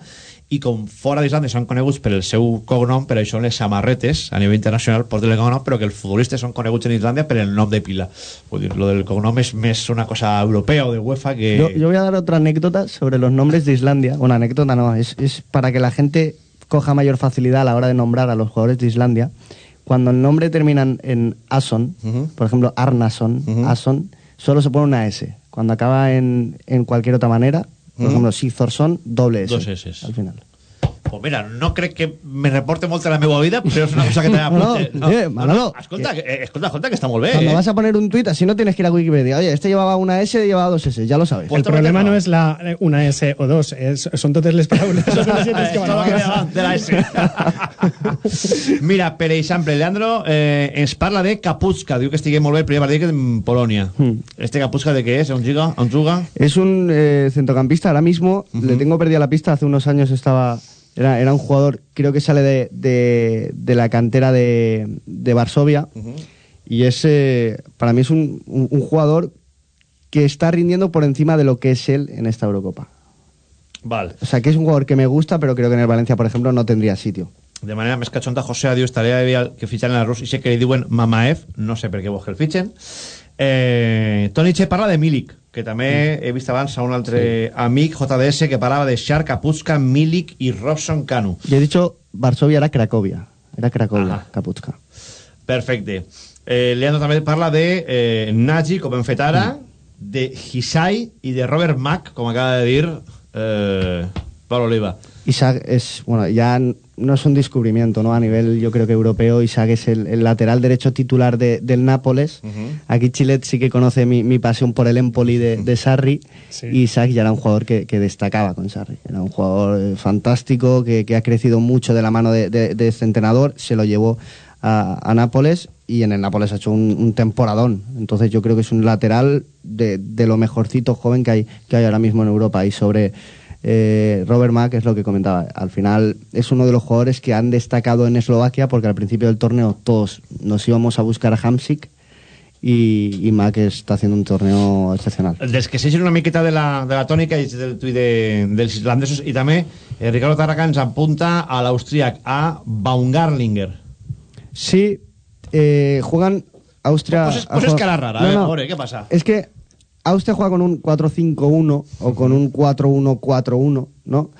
i com fora d'Islàndia són coneguts per el seu cognom, per això les samarretes a nivell internacional porten el cognom, però que els futbolistes són coneguts en Islàndia per el nom de pila. Vull dir, lo del cognom és més una cosa europea o de UEFA que... Yo, yo voy a dar otra anécdota sobre los nombres de Islandia. Bueno, anécdota no, es, es para que la gente coja mayor facilidad a la hora de nombrar a los jugadores de Islandia. Cuando el nombre termina en- Ason, por ejemplo, Arnason, Ason, solo se pone una S. Cuando acaba en, en cualquier otra manera, por ejemplo, Sigthorsson, doble S. Dos S. Al final. Pues mira, no crec que me reporte molt a la meva vida, però és una cosa que t'ha *laughs* No, no, eh, escolta, que, eh, escolta, escolta, que està molt bé. Cuando eh? vas a poner un tuit, así no tienes que ir a Wikipedia. Oye, este llevaba una S, llevaba dos S, ya lo sabes. El problema no es la, eh, una S o dos, es, son totes les paraules *laughs* que van de la S. *laughs* Mira, per exemple, Leandro eh, ens parla de Kaputska, diu que estigui molt bé el primer partit en Polònia. Este Kaputska de què és? On juga? On juga? Es un eh, centrocampista ahora mismo. Le tengo perdida la pista. Hace unos años estaba. Era, era un jugador, creo que sale de, de, de la cantera de, de Varsovia. Y es, eh, para mí es un, un- un jugador que está rindiendo por encima de lo que es él en esta Eurocopa. Val. O sea, que es un jugador que me gusta, pero creo que en el Valencia, por ejemplo, no tendría sitio. De manera més cachonta, José diu estaria bé que fitxaren a Rus i sé que li diuen Mamaev, no sé per què vols que el fitxen. Eh, Toni Che parla de Milik, que també he vist abans a un altre amic, JDS, que parlava de Shar, Kaputska, Milik i Robson Canu. Yo he dicho Varsovia era Cracovia. Era Cracovia, Kaputska. Perfecte. Eh, Leandro també parla de eh, Nagy, com hem fet ara, de Hisai i de Robert Mack, com acaba de dir eh, Pablo Oliva. Isaac es, bueno, ya no es un descubrimiento, ¿no? A nivel, yo creo que europeo, Isaac es el, el lateral derecho titular de- del Nápoles. Aquí Chilet sí que conoce mi, mi pasión por el Empoli de, de Sarri. Y Isaac ya era un jugador que, que destacaba con Sarri. Era un jugador eh, fantástico, que, que ha crecido mucho de la mano de, de- de este entrenador. Se lo llevó a, a Nápoles y en el Nápoles ha hecho un, un temporadón. Entonces yo creo que es un lateral de, de lo mejorcito joven que hay, que hay ahora mismo en Europa. Y sobre eh, Robert Mack es lo que comentaba. Al final es uno de los jugadores que han destacado en Eslovaquia porque al principio del torneo todos nos íbamos a buscar a Hamsik y, y Mack está haciendo un torneo excepcional. Des que s'eixin una miqueta de la, de la tònica i del tuit de, dels islandesos i també eh, Ricardo Tarraca ens apunta a l'austríac a Baumgartlinger Sí, eh, juegan Austria. Pues es- ha pues es cara rara, a ver, Ore, ¿qué pasa? Es que Austria juega con un 4-5-1 o con un 4-1-4-1, ¿no?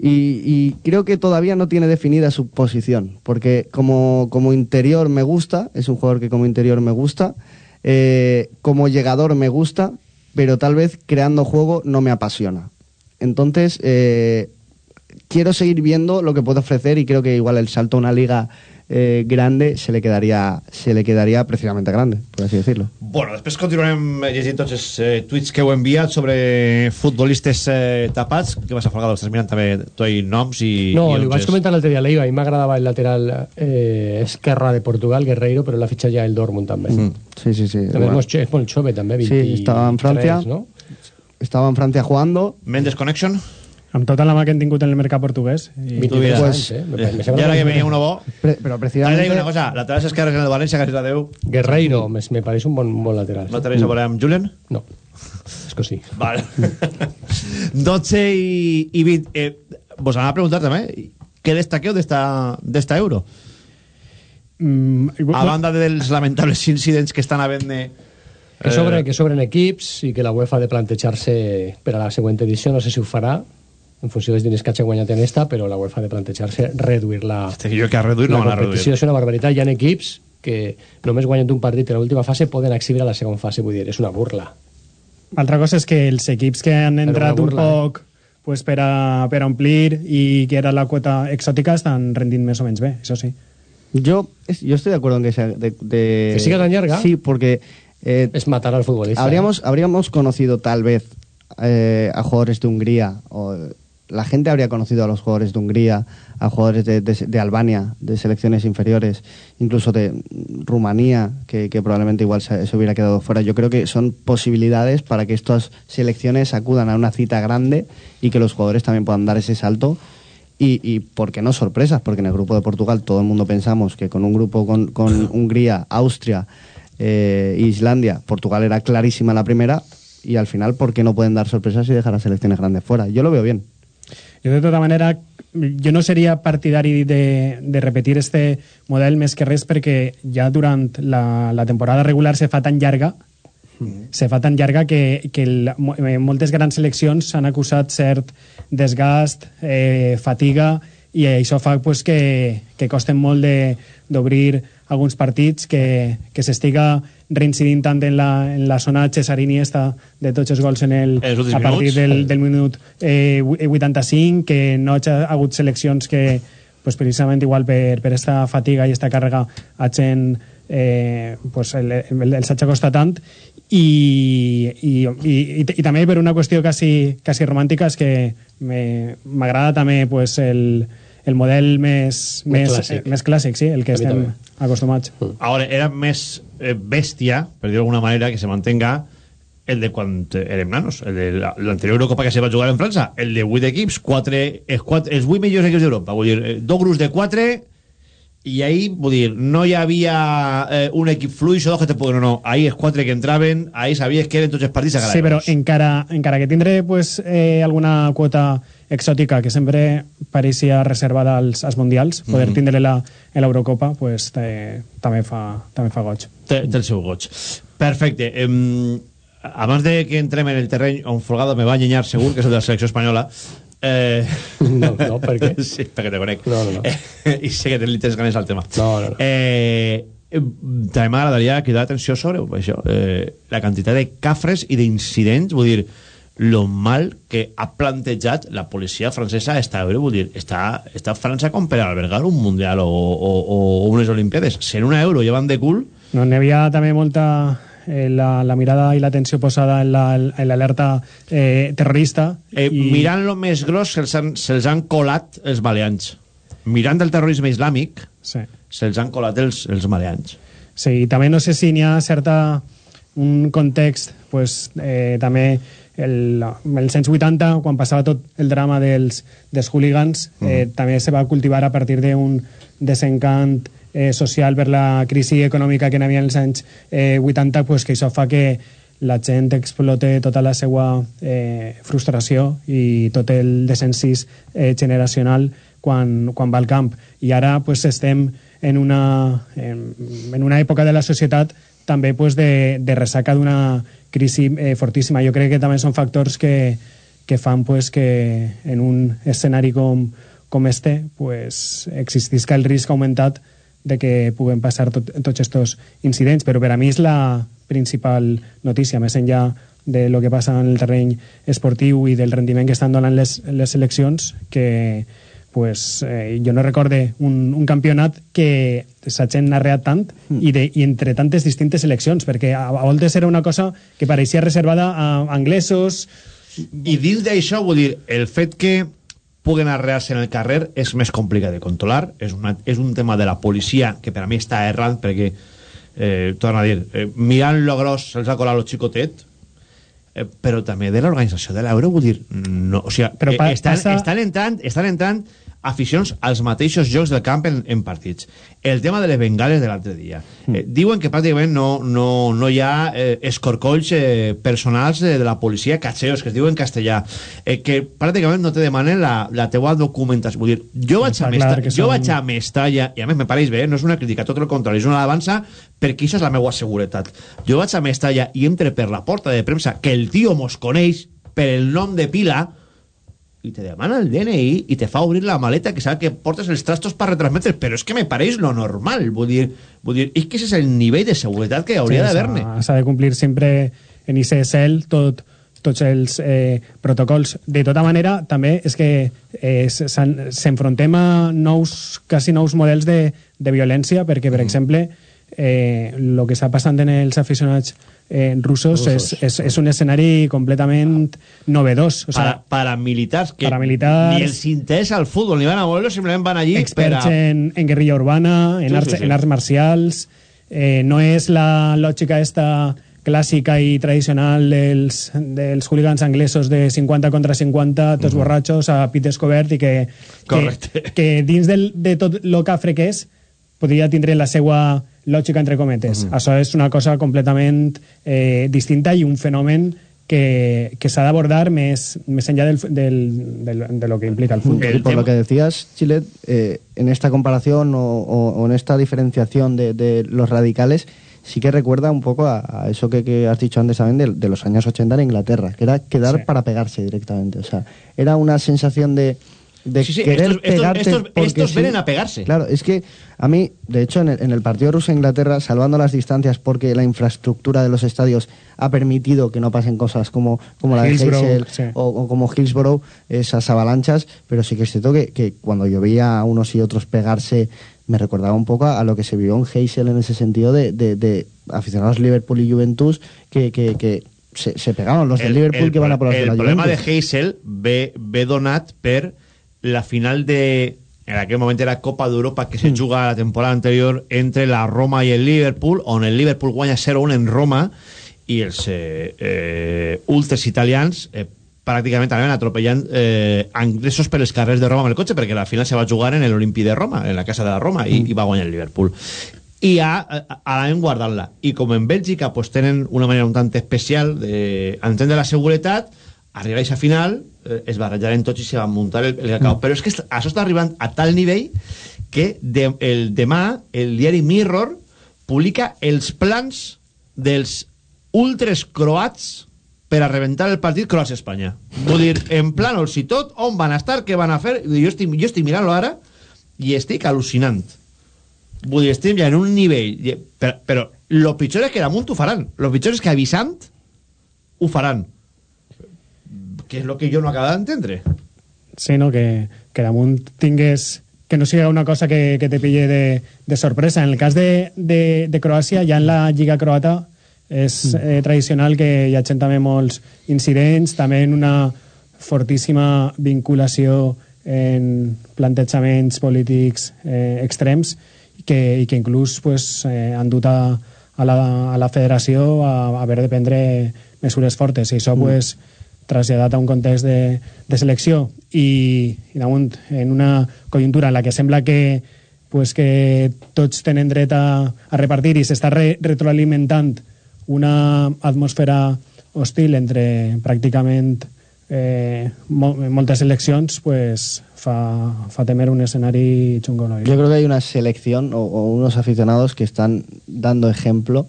Y, creo que todavía no tiene definida su posición, porque como, como interior me gusta, es un jugador que como interior me gusta, eh, como llegador me gusta, pero tal vez creando juego no me apasiona. Entonces, eh, quiero seguir viendo lo que puede ofrecer y creo que igual el salto a una liga eh, grande se le quedaría se le quedaría precisamente grande, por así decirlo. Bueno, després continuarem llegint tots els eh, tuits que heu enviat sobre futbolistes eh, tapats. Què vas a Folgado? Estàs mirant també tu noms i... No, i li vaig és. comentar l'altre dia a l'Eiva, a mi m'agradava el lateral eh, esquerra de Portugal, Guerreiro, però l'ha fitxat ja el Dortmund també. Mm. Sí, sí, sí. També Bueno, és, molt, és molt jove, també, 23, Sí, estava en Francia. no? Estaba en Francia jugando. Mendes Connection. Amb tota la mà que hem tingut en el mercat portuguès. I... Tu diràs. Pues, eh? I ara que venia uno bo... Pre- pero Ara precisamente dic una cosa, laterals esquerres en el València, gràcies a Déu. Guerreiro, me, me pareix un bon, bon lateral. No tenéis a veure amb Julen? No, és que sí. Vale. *laughs* 12 i, i 20. Eh, vos anava a preguntar també, què destaqueu d'esta d'esta euro? Mm, A banda dels lamentables incidents que estan havent de... Que, sobre, que sobren equips i que la UEFA ha de plantejar-se per a la següent edició, no sé si ho farà, en funció dels diners que hagi guanyat en esta, però la UEFA ha de plantejar-se reduir la, Este, jo que a reduir no la van a reduir. competició. És una barbaritat. Hi ha equips que només guanyen un partit en l'última fase poden accedir a la segona fase, vull dir, és una burla. Altra cosa és que els equips que han entrat una un burla, eh? poc pues, per, a, per a omplir i que era la quota exòtica estan rendint més o menys bé, això sí. yo es- yo estoy de acuerdo en que sea de, de- Que siga tan larga. Sí, porque eh, Es matar al futbolista. habríamos habríamos conocido tal vez eh, a jugadores de Hungría o la gente habría conocido a los jugadores de Hungría, a jugadores de, de- de Albania, de selecciones inferiores, incluso de Rumanía, que, que probablemente igual se, se hubiera quedado fuera. Yo creo que son posibilidades para que estas selecciones acudan a una cita grande y que los jugadores también puedan dar ese salto. Y, y por qué no sorpresas, porque en el grupo de Portugal todo el mundo pensamos que con un grupo con, con *laughs* Hungría, Austria, eh, Islandia, Portugal era clarísima la primera y al final, ¿por qué no pueden dar sorpresas y dejar a selecciones grandes fuera? Yo lo veo bien. Jo, de tota manera, jo no seria partidari de, de repetir este model més que res perquè ja durant la, la temporada regular se fa tan llarga se fa tan llarga que, que el, eh, moltes grans seleccions s'han acusat cert desgast, eh, fatiga, i això fa pues, que, que costen molt d'obrir alguns partits, que, que s'estiga reincidint tant en la, en la zona cesariniesta de tots els gols en el, últims a partir minuts. del, del minut eh, hu- 85, que no ha hagut seleccions que pues, precisament igual per, per esta fatiga i esta càrrega hagin eh, pues, el, el, els hagi costat tant i, i, i, i, i també per una qüestió quasi, quasi romàntica és que me- m'agrada també pues, el, el model més, Més més, clàssic. eh, més clàssic, sí, el que estem també. acostumats. Ahora, era més eh, bèstia, per dir d'alguna manera, que se mantenga el de quan érem nanos, el de la- l'anterior Eurocopa que se va jugar en França, el de 8 equips, 4, els, 4, els 8 millors equips d'Europa, vull dir, eh, dos grups de 4 i ahí, vull dir, no hi havia eh, un equip fluix o dos que te poden, no, no, ahí els 4 que entraven, ahí sabies que eren tots els partits a Sí, però encara, encara que tindré pues, eh, alguna quota exòtica que sempre pareixia reservada als, als mundials, poder Mhm. tindre-la en l'Eurocopa, pues, eh, també, fa, també fa goig. té, té el seu goig. Perfecte. Em, abans de que entrem en el terreny on Folgado me va enyenyar segur, que és el de la selecció espanyola, eh... No, no, per què? *laughs* Sí, perquè te conec. No, no, no. Eh, I sé que li tens ganes al tema. No, no, no. Eh, eh, també m'agradaria cridar l'atenció sobre això, eh, la quantitat de cafres i d'incidents, vull dir, lo mal que ha plantejat la policia francesa euro, vull dir, està, està França com per albergar un mundial o, o, o unes olimpiades. Si en una euro llevan de cul, No, n'hi havia també molta eh, la, la mirada i l'atenció posada en la- l'alerta eh, terrorista. Eh, i... Mirant lo més gros se'ls han, se han colat els maleans. Mirant el terrorisme islàmic, Sí. se'ls han colat els, els maleans. Sí, i també no sé si n'hi ha certa un context, pues, eh, també el, el 180, quan passava tot el drama dels, dels hooligans, eh, també se va cultivar a partir d'un desencant eh, social per la crisi econòmica que n'hi havia en els anys eh, 80, pues, que això fa que la gent explote tota la seva eh, frustració i tot el desencís eh, generacional quan, quan va al camp. I ara pues, estem en una, en, en una època de la societat també pues, de, de ressaca d'una crisi eh, fortíssima. Jo crec que també són factors que, que fan pues, que en un escenari com, com este pues, existisca el risc augmentat de que puguen passar tot, tots estos incidents, però per a mi és la principal notícia, més enllà de lo que passa en el terreny esportiu i del rendiment que estan donant les, les seleccions, que pues, eh, jo no recorde un, un campionat que s'hagin arreat tant i, de, i entre tantes distintes seleccions, perquè a, a voltes era una cosa que pareixia reservada a anglesos, I dins d'això, vull dir, el fet que puguen arrear-se en el carrer és més complicat de controlar, és, una, és un tema de la policia que per a mi està errant perquè, eh, torna a dir, eh, mirant lo gros se'ls ha colat lo xicotet, eh, però també de l'organització de l'Euro, vull dir, no, o sigui, Però eh, pa- estan, passa- estan, entrant, estan entrant aficions als mateixos jocs del camp en, en partits. El tema de les bengales de l'altre dia. Eh, diuen que pràcticament no, no, no hi ha eh, escorcolls eh, personals eh, de la policia, cacheos, que es diu en castellà, eh, que pràcticament no te demanen la, la teua documentació. Vull dir, jo vaig, a que jo són- vaig a Mestalla, i a més me pareix bé, eh, no és una crítica, tot el contrari, és una alabança, perquè això és la meva seguretat. Jo vaig a Mestalla i entre per la porta de premsa, que el tio mos coneix per el nom de pila, i te demana el DNI i te fa obrir la maleta que sabe que portes els trastos per retransmetre però és que me pareix lo normal vull dir, vull dir és que ese és el nivell de seguretat que hauria Sí, d'haver-ne s'ha- de complir sempre en ICSL tot, tots els eh, protocols. De tota manera, també és que eh, s'enfrontem a nous, quasi nous models de, de violència, perquè, per exemple, eh, el que està passant en els aficionats eh, russos, Russos. És, és, és un escenari completament novedós. O para, sea, paramilitars que Paramilitars. ni els interessa el futbol ni van a voler simplement van allí per experts a... en, en guerrilla urbana, en, Sí, arts, sí, sí. en arts marcials. Eh, no és la lògica esta clàssica i tradicional dels, dels hooligans anglesos de 50 contra 50, tots borratxos, a pit descobert, i que, que, que dins del, de tot lo cafre que és, podria tindre la seva lògica, entre cometes. Això és una cosa completament eh, distinta i un fenomen que, que s'ha d'abordar més, més enllà del, del, del, de lo que implica el fútbol. Y por lo que decías, Chile, eh, en esta comparación o, o- o en esta diferenciación de, de los radicales, sí que recuerda un poco a, a eso que, que has dicho antes también de, de los años 80 en Inglaterra, que era quedar Sí. para pegarse directamente. O sea, era una sensación de, de Sí, sí, querer estos- estos- pegarte. estos- porque estos sí. vienen a pegarse. Claro, es que a mí, de hecho, en el, en el partido Rusia-Inglaterra, salvando las distancias porque la infraestructura de los estadios ha permitido que no pasen cosas como, como la de Hillsborough, Heysel sí. o, o como Hillsborough, esas avalanchas, pero sí que es cierto que, que cuando yo veía a unos y otros pegarse, me recordaba un poco a, a lo que se vio en Heysel en ese sentido de, de- de aficionados Liverpool y Juventus que, que, que se, se pegaban los del Liverpool que van a por los de el la problema de. Heysel ve, ve donat per la final de en aquell moment era Copa d'Europa que se juga la temporada anterior entre la Roma i el Liverpool on el Liverpool guanya 0-1 en Roma i els eh, eh, ultres italians eh, pràcticament anaven atropellant eh, anglesos per els carrers de Roma amb el cotxe perquè la final se va jugar en l'Olimpi de Roma en la casa de la Roma i, i va guanyar el Liverpool. I a, a, anaven guardant-la i com en Bèlgica pues, tenen una manera un tant especial d'entendre la seguretat arriba a final eh, es barrejaren tots i se van muntar el, el cacau però és que això està arribant a tal nivell que de, el demà el diari Mirror publica els plans dels ultres croats per a rebentar el partit Croàcia-Espanya. Vull dir, en plànols i tot, on van estar, què van a fer... Jo estic, jo estic mirant-lo ara i estic al·lucinant. Vull dir, estem ja en un nivell... Però, però lo pitjor és que damunt ho faran. Lo pitjor és que avisant ho faran. Que és lo que jo no acabo d'entendre. Sí, no? que, que damunt tingués que no sigui una cosa que, que te pille de, de sorpresa. En el cas de, de, de Croàcia, ja en la Lliga Croata és eh, tradicional que hi hagin també molts incidents, també en una fortíssima vinculació en plantejaments polítics eh, extrems que, i que inclús pues, eh, han dut a, a, la, a la federació a, a haver de prendre mesures fortes i això Mm. pues, traslladat a un context de, de selecció i, i damunt en una conjuntura en la que sembla que, pues, que tots tenen dret a, a repartir i s'està re, retroalimentant una atmosfera hostil entre pràcticament eh, mo moltes eleccions pues, fa, fa temer un escenari chungo. ¿no? Yo creo que hay una selección o, o unos aficionados que están dando ejemplo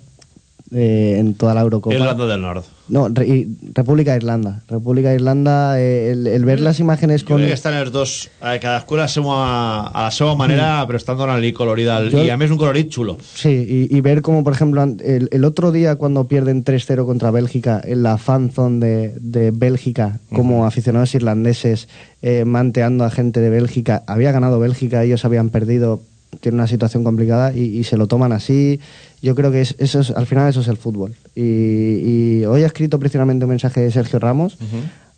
eh, en toda la Eurocopa. Irlanda del Nord. No, Re- y- República de Irlanda. República de Irlanda, eh, el, el ver las imágenes Jo con... crec que estan els dos, eh, cadascú a la seva, a la seva manera, però estan donant-li colorida. al- Jo- I a més un colorit xulo. Sí, y, y ver como, por ejemplo, el, el otro día cuando pierden 3-0 contra Bélgica, en la fanzone de, de Bélgica, como aficionados irlandeses eh, manteando a gente de Bélgica, había ganado Bélgica, ellos habían perdido, tiene una situación complicada y, y se lo toman así. Yo creo que es, eso es, al final eso es el fútbol. Y, y hoy ha escrito precisamente un mensaje de Sergio Ramos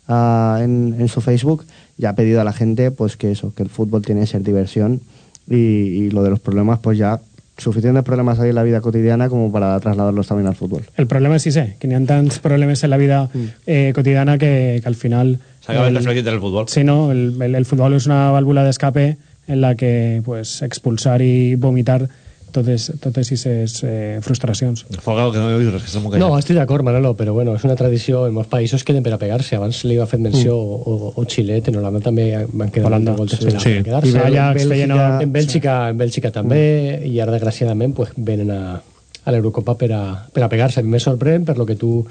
ah, en, en su Facebook y ha pedido a la gente pues que eso, que el fútbol tiene que ser diversión y, y lo de los problemas pues ya suficientes problemas hay en la vida cotidiana como para trasladarlos también al fútbol. El problema és, sí, sé, que n'hi ha tants problemes en la vida eh, quotidiana que, que al final... S'acaba el- reflectit en el futbol. Sí, no, el, el, el futbol és una vàlvula d'escape en la que pues, expulsar i vomitar totes, totes aquestes eh, frustracions. Folgado, que no he vist res, que molt No, callats. estic d'acord, Manolo, però bueno, és una tradició en molts països que per a pegar-se. Abans li va fer menció Mm. o, o Xile, en Holanda també van quedar Holanda, moltes sí. Sí. per quedar-se. En Bèlgica- en Bèlgica, en Bèlgica també, i ara desgraciadament pues, venen a, a l'Eurocopa per, a, per a pegar-se. A mi me sorprèn per lo que tu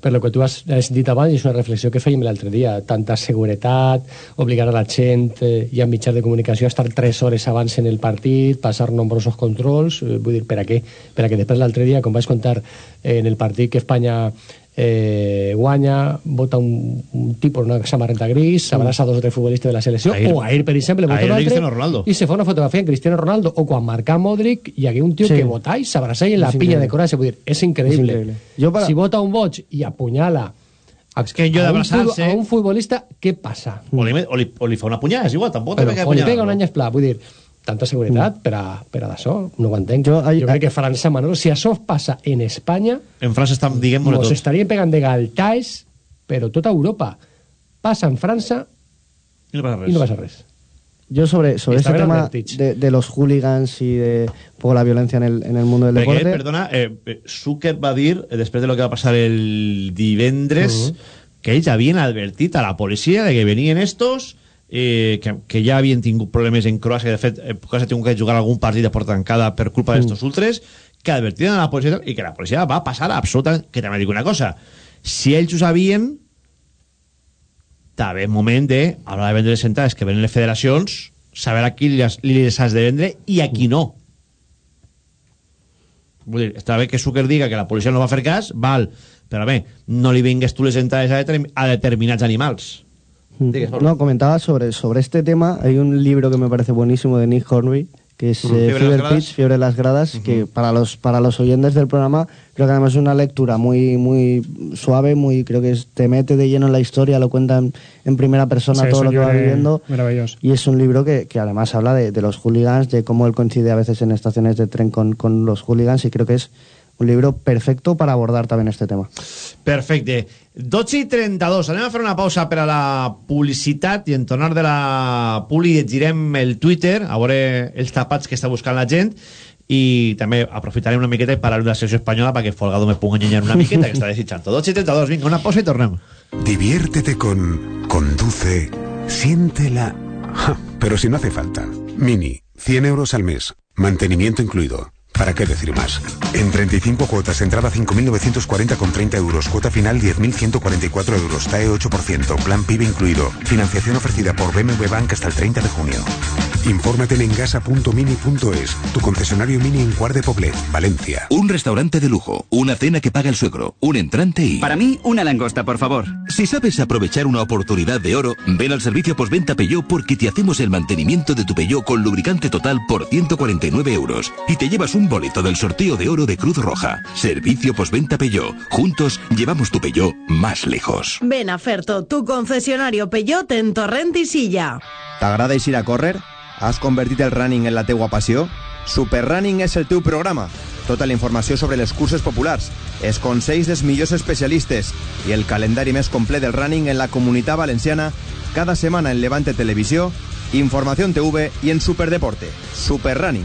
per lo que tu has, has dit abans, és una reflexió que fèiem l'altre dia, tanta seguretat, obligar a la gent eh, i a mitjans de comunicació a estar 3 hores abans en el partit, passar nombrosos controls, eh, vull dir, per a què? Per a que després l'altre dia, com vaig contar eh, en el partit que Espanya eh, guanya, vota un, un tipus una samarreta gris, s'abraça dos o tres futbolistes de la selecció, Ahir- o ahir, per exemple, vota un altre, i se fa una fotografia en Cristiano Ronaldo, o quan marca Modric, hi hagué un tio Sí. que vota i s'abraça en la És pinya de Croàcia, vull dir, és increïble. És increïble. Jo para- Si vota un boig i apunyala a, És que jo a, un, d'abraçar-se- fu- a un futbolista, què passa? O li, o, li, o li fa una punyada, és igual, tampoc Però, o li pega un any esplà, vull dir, tanta seguretat per a, per a d'això, no ho entenc. Jo, hay- jo crec que França, Manolo, si això passa en Espanya, En França estan, diguem-ho tot. estarien pegant de galtaes, però tota Europa passa en França I no passa res. i no passa res. Yo sobre, sobre este bien tema de, de los hooligans y de un poco la violencia en el, en el mundo del Perquè, deporte. perdona, eh, eh, Zucker va dir, eh, després de lo que va passar el divendres, que ells havien advertit a la policia de que venien estos, eh, que, que ja havien tingut problemes en Croàcia, de fet, eh, Croàcia ha tingut que jugar algun partit de porta tancada per culpa d'estos ultres, que advertien a la policia i que la policia va passar absolutament... Que també dic una cosa, si ells ho sabien, també és moment de, a l'hora de vendre les entrades que venen les federacions, saber a qui les, les has de vendre i a qui no. Vull dir, està bé que Zucker diga que la policia no va fer cas, val, però bé, no li vingues tu les entrades a, determin a determinats animals. No, comentaba sobre, sobre este tema. Hay un libro que me parece buenísimo de Nick Hornby, que es eh, Fiebre de las Fever. Pitch, Fiebre de las Gradas, que para los, para los oyentes del programa creo que además es una lectura muy, muy suave, muy creo que es- te mete de lleno en la historia, lo cuenta en, en primera persona Sí, todo lo que va viviendo. Maravilloso. Y es un libro que, que además habla de, de los hooligans, de cómo él coincide a veces en estaciones de tren con, con los hooligans y creo que es un libro perfecto para abordar también este tema. Perfecte. 12 i 32. Anem a fer una pausa per a la publicitat i en tornar de la publi llegirem el Twitter, a veure els tapats que està buscant la gent i també aprofitarem una miqueta i parar de la secció espanyola perquè Folgado me ponga a una miqueta que està desitjant. 12 i 32. Vinga, una pausa i tornem. Diviértete con Conduce, siéntela. Ja, pero si no hace falta. Mini, 100 euros al mes, mantenimiento incluido. ¿Para qué decir más? En 35 cuotas, entrada 5.940 con 30 euros, cuota final 10.144 euros, TAE 8%, plan PIB incluido. Financiación ofrecida por BMW Bank hasta el 30 de junio. Infórmate en engasa.mini.es, tu concesionario Mini en Cuart de Poblet, Valencia. Un restaurante de lujo, una cena que paga el suegro, un entrante y... Para mí, una langosta, por favor. Si sabes aprovechar una oportunidad de oro, ven al servicio postventa Peugeot porque te hacemos el mantenimiento de tu Peugeot con lubricante total por 149 euros y te llevas un boleto del sorteo de oro de Cruz Roja. Servicio postventa Peugeot. Juntos llevamos tu Peugeot más lejos. Ven a Ferto, tu concesionario Peugeot en Torrent i Silla. T'agrada eixir a córrer? Has convertit el running en la teua passió? Super Running és el teu programa. Tota la informació sobre les curses populars, els consells dels millors especialistes i el calendari més complet del running en la comunitat valenciana cada setmana en Levante Televisió, Informació en TV i en Superdeporte. Super Running.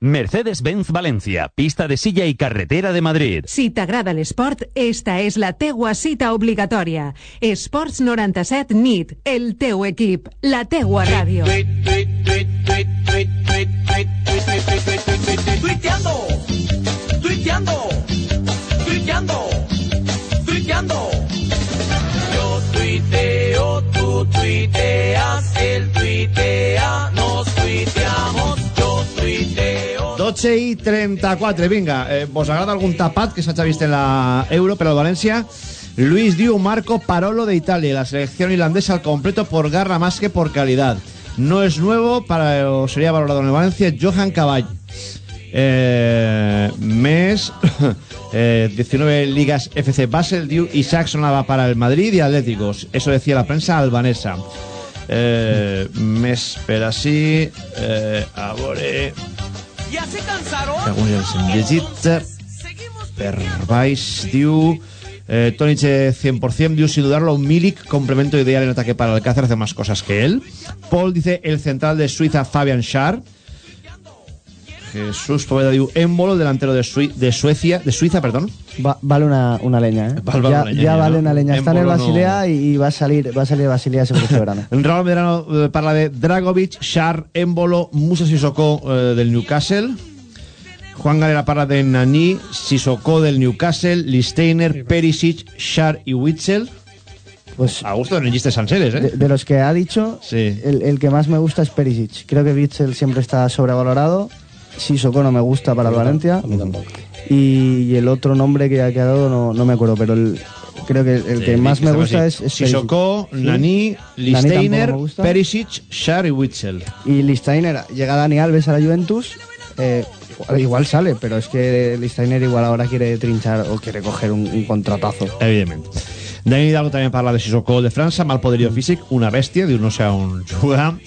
Mercedes-Benz Valencia, pista de silla i carretera de Madrid. Si t'agrada l'esport, esta és la teua cita obligatòria. Esports 97 NIT, el teu equip, la teua ràdio. Tuiteando, tuiteando, tuiteando, tuiteando. Yo tuiteo, tú tuiteas, él tuitea, nos tuiteamos, yo tuiteo. 12 i 34, vinga, eh, vos agrada algun tapat que s'hagi vist en la Euro per al València? Luis diu Marco Parolo de Italia, la selección irlandesa al completo por garra más que por calidad. No es nuevo, para sería valorado en el Valencia, Johan Caball. Eh, mes *coughs* eh, 19 ligas FC Basel diu Isaac sonaba para el Madrid y Atléticos eso decía la prensa albanesa eh, mes per així eh, a veure ¿Ya se cansaron? que alguns ja els hem llegit per baix diu eh, Tonic 100% diu sin dudarlo un Milik complemento ideal en ataque para Alcácer hace más cosas que él. Paul dice el central de Suiza Fabian Schär Jesús Poveda diu Émbolo el delantero de, Sui- de Suecia de Suiza perdón Va- vale una, una leña, ¿eh? Val- vale ya una leña, ya ¿no? vale una leña. Está en el Embolo no- Basilea y, y va a salir va a salir de Basilea seguro este verano. *laughs* Raúl Medrano eh, parla de Dragovic, Shar, Émbolo, Musa Sissoko eh, del Newcastle. Juan Galera parla de Nani, Sissoko del Newcastle, Listeiner, Perisic, Shar y Witzel. Pues a gusto de rengistes sanseres, ¿eh? De, de los que ha dicho, Sí. el, el que más me gusta es Perisic. Creo que Witzel siempre está sobrevalorado. Sissoko no me gusta para el Valencia. Y, y el otro nombre que ha quedado no, no me acuerdo, pero el- creo que el que Sí, más me gusta así. es, es Sissoko, Perisic. Nani, Listeiner. Perisic, Shar y Witzel. Y Listainer, llega Dani Alves a la Juventus, eh, igual, sale, pero es que Listainer igual ahora quiere trinchar o quiere coger un, un contratazo. Evidentment. Dani Hidalgo també parla de Sissoko de França, mal poderío físic, una bèstia, diu no sé on juga. *laughs*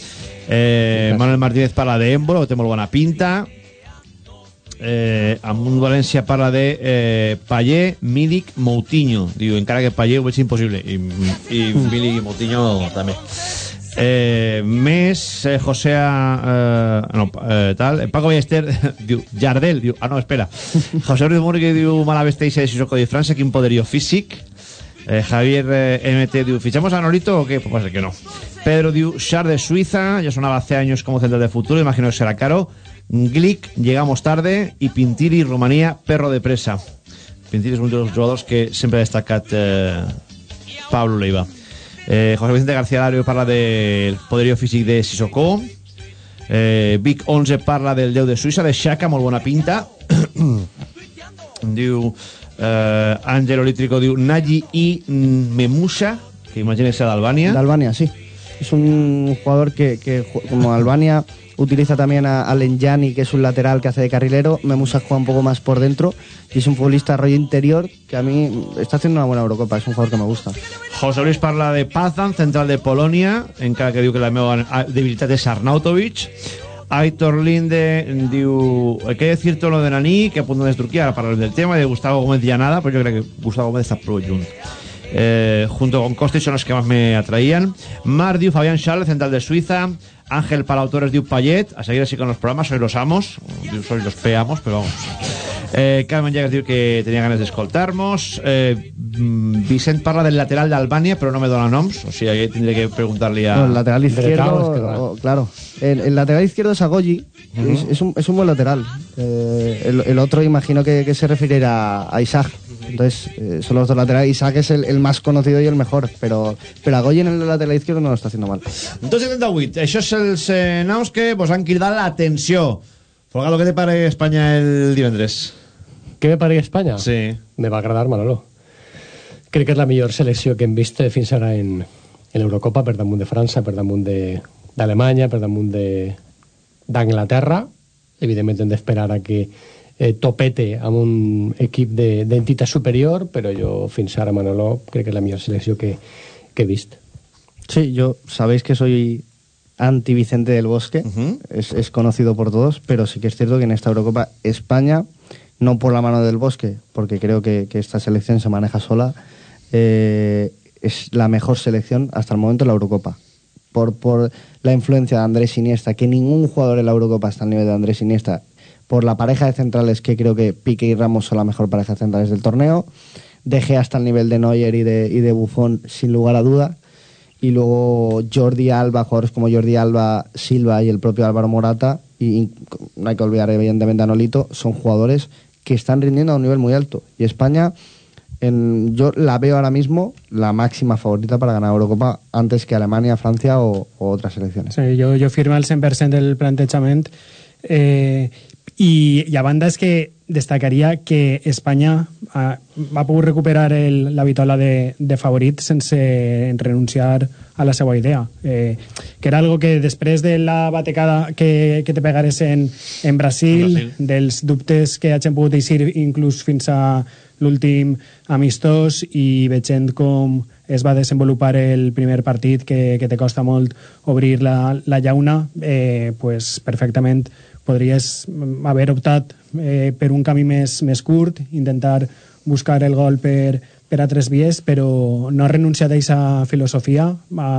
Eh, Manuel Martínez parla de Embolo, que té molt bona pinta. Eh, Amunt València parla de eh, Pallé, Milik, Moutinho. Diu, encara que Pallé ho veig impossible. I, i Milik i Moutinho també. Eh, més eh, José eh, no, eh, tal, Paco Ballester *laughs* diu, Jardel, diu, ah no, espera José Ruiz Murgui diu, mala besteixa de Sissoko de França, quin poderío físic Javier eh, MT diu, ¿fichamos a Norito o qué? Pues que no Pedro diu, Char de Suiza ya sonaba hace años como central de futuro, imagino que será caro Glick, llegamos tarde y Pintiri, Rumanía, perro de presa Pintiri és un dels jugadors que sempre ha destacat eh, Pablo Leiva Eh, José Vicente García Lario parla del poderío físic de Sissoko. Eh, Vic 11 parla del Déu de Suïssa, de Xhaka, molt bona pinta. *clears throat* diu eh, Àngelo Lítrico, diu Nagy i Memusha, que imagina que serà d'Albània. D'Albania, sí. Es un jugador que, que como Albania utiliza también a, a Lenjani, que es un lateral que hace de carrilero. Memusa juega un poco más por dentro y es un futbolista rollo interior que a mí está haciendo una buena Eurocopa. Es un jugador que me gusta. José Luis parla de Pazan, central de Polònia, encara que diu que la meva debilitat és Arnautovic. Aitor Linde diu hay que decir todo lo de Nani, que apunta desde Turquía, ahora parlarem del tema, de Gustavo Gómez Llanada, pero yo creo que Gustavo Gómez está pro junt. Eh, junto con Kostic son los que más me atraían. Mar diu Fabián Schall, central de Suiza. Ángel Palautores diu Payet. A seguir así con los programas, soy los amos. Soy los peamos, pero vamos. Eh, Carmen Llagas diu que tenía ganas de escoltarnos. Eh, mm, Vicent parla del lateral de Albania, pero no me dona noms. O sea, que tendré que preguntarle a... No, el lateral izquierdo, oh, claro. El, el lateral izquierdo es Agoyi. Ujú. es, es un, es un buen lateral. Eh, el, el otro imagino que, que se referirá a Isaac. Entonces, eh, son los dos laterales. Isaac es el, el más conocido y el mejor, pero, pero Agoyi en el lateral izquierdo no lo está haciendo mal. 278. Això és els eh, naus que vos han cridat l'atenció. Folgado, què te pare Espanya el divendres? Què me pare Espanya? Sí. Me va agradar, Manolo. Crec que és la millor selecció que hem vist fins ara en, en l'Eurocopa, per damunt de França, per damunt de- d'Alemanya, per damunt de- d'Anglaterra. Evidentment hem d'esperar a que eh, topete amb un equip de- d'entitat superior, però jo fins ara, Manolo, crec que és la millor selecció que, que he vist. Sí, yo sabéis que soy anti Vicente del Bosque, es, es conocido por todos, pero sí que es cierto que en esta Eurocopa España, no por la mano del Bosque, porque creo que, que esta selección se maneja sola, eh, es la mejor selección hasta el momento en la Eurocopa. Por, por la influencia de Andrés Iniesta, que ningún jugador en la Eurocopa está al nivel de Andrés Iniesta, por la pareja de centrales, que creo que Pique y Ramos son la mejor pareja de centrales del torneo, dejé hasta el nivel de Neuer y de, y de Buffon sin lugar a duda. Y luego Jordi Alba, jugadores como Jordi Alba, Silva y el propio Álvaro Morata, y no hay que olvidar evidentemente a Nolito, son jugadores que están rindiendo a un nivel muy alto. Y España, yo la veo ahora mismo la máxima favorita para ganar Eurocopa antes que Alemania, Francia o, otras selecciones. Sí, jo, jo firma el 100% del plantejament eh, i, i a banda és que destacaria que Espanya ha, va pogut recuperar el, la vitola de, de favorit sense renunciar a la seva idea eh, que era algo que després de la batecada que, que te pegares en, en Brasil, Brasil. dels dubtes que hagin pogut eixir inclús fins a l'últim amistós i veient com es va desenvolupar el primer partit que, que te costa molt obrir la, la llauna eh, pues perfectament podries mm, haver optat eh, per un camí més, més curt intentar buscar el gol per, per a tres vies, però no ha renunciat a aquesta filosofia, ha,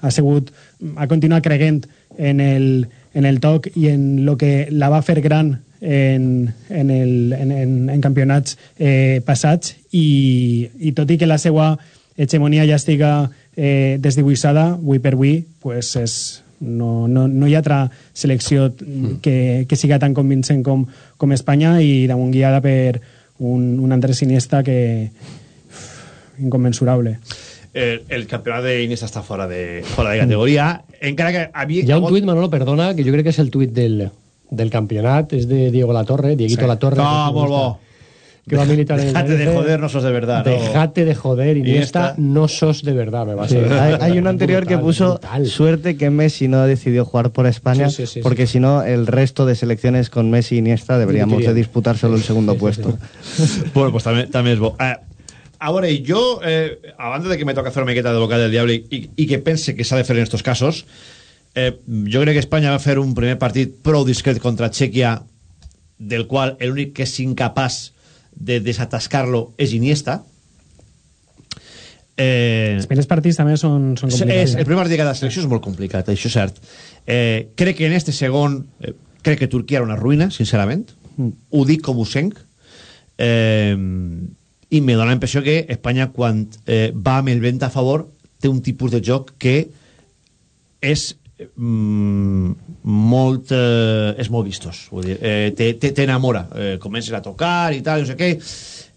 ha sigut, ha continuat creguent en el, en el toc i en lo que la va fer gran en, en, el, en, en, en campionats eh, passats. I, i tot i que la seva hegemonia ja estiga eh, desdibuixada, avui per avui, pues és, no, no, no hi ha altra selecció que, que siga tan convincent com, com Espanya i damunt guiada per un, un Andrés Iniesta que inconmensurable. El, el campeonato de Iniesta está fuera de, fuera de categoría. Encara que havia... Hi ha un tuit, Manolo, perdona, que jo crec que és el tuit del, del campionat, és de Diego Latorre, Dieguito Sí. Latorre. Ah, que molt bo. Que va militar en el Dejate de joder, no sos de verdad. no. Dejate de joder, Iniesta, no sos de verdad, me va a hay, hay un anterior que puso brutal. suerte que Messi no decidió jugar por España, Sí, sí, sí, porque si no, el resto de selecciones con Messi y Iniesta deberíamos de solo el segundo puesto. bueno, pues també, també és bo. Eh, a veure, jo, eh, a banda de que me toca fer una miqueta de boca del diable i, i que pense que de fer en estos casos, eh, jo crec que Espanya va fer un primer partit prou discret contra Txèquia, del qual l'únic que és incapaç de desatascar-lo és Iniesta. Eh, Els primers partits també són, són és, complicats. el primer partit de cada selecció és molt complicat, això és cert. Eh, crec que en este segon, eh, crec que Turquia era una ruïna, sincerament. Mm. Ho dic com ho senc. Eh, I me dóna la impressió que Espanya, quan eh, va amb el vent a favor, té un tipus de joc que és mm, molt eh, és molt vistós vull dir, eh, te- te- t'enamora eh, comences a tocar i tal, no sé què.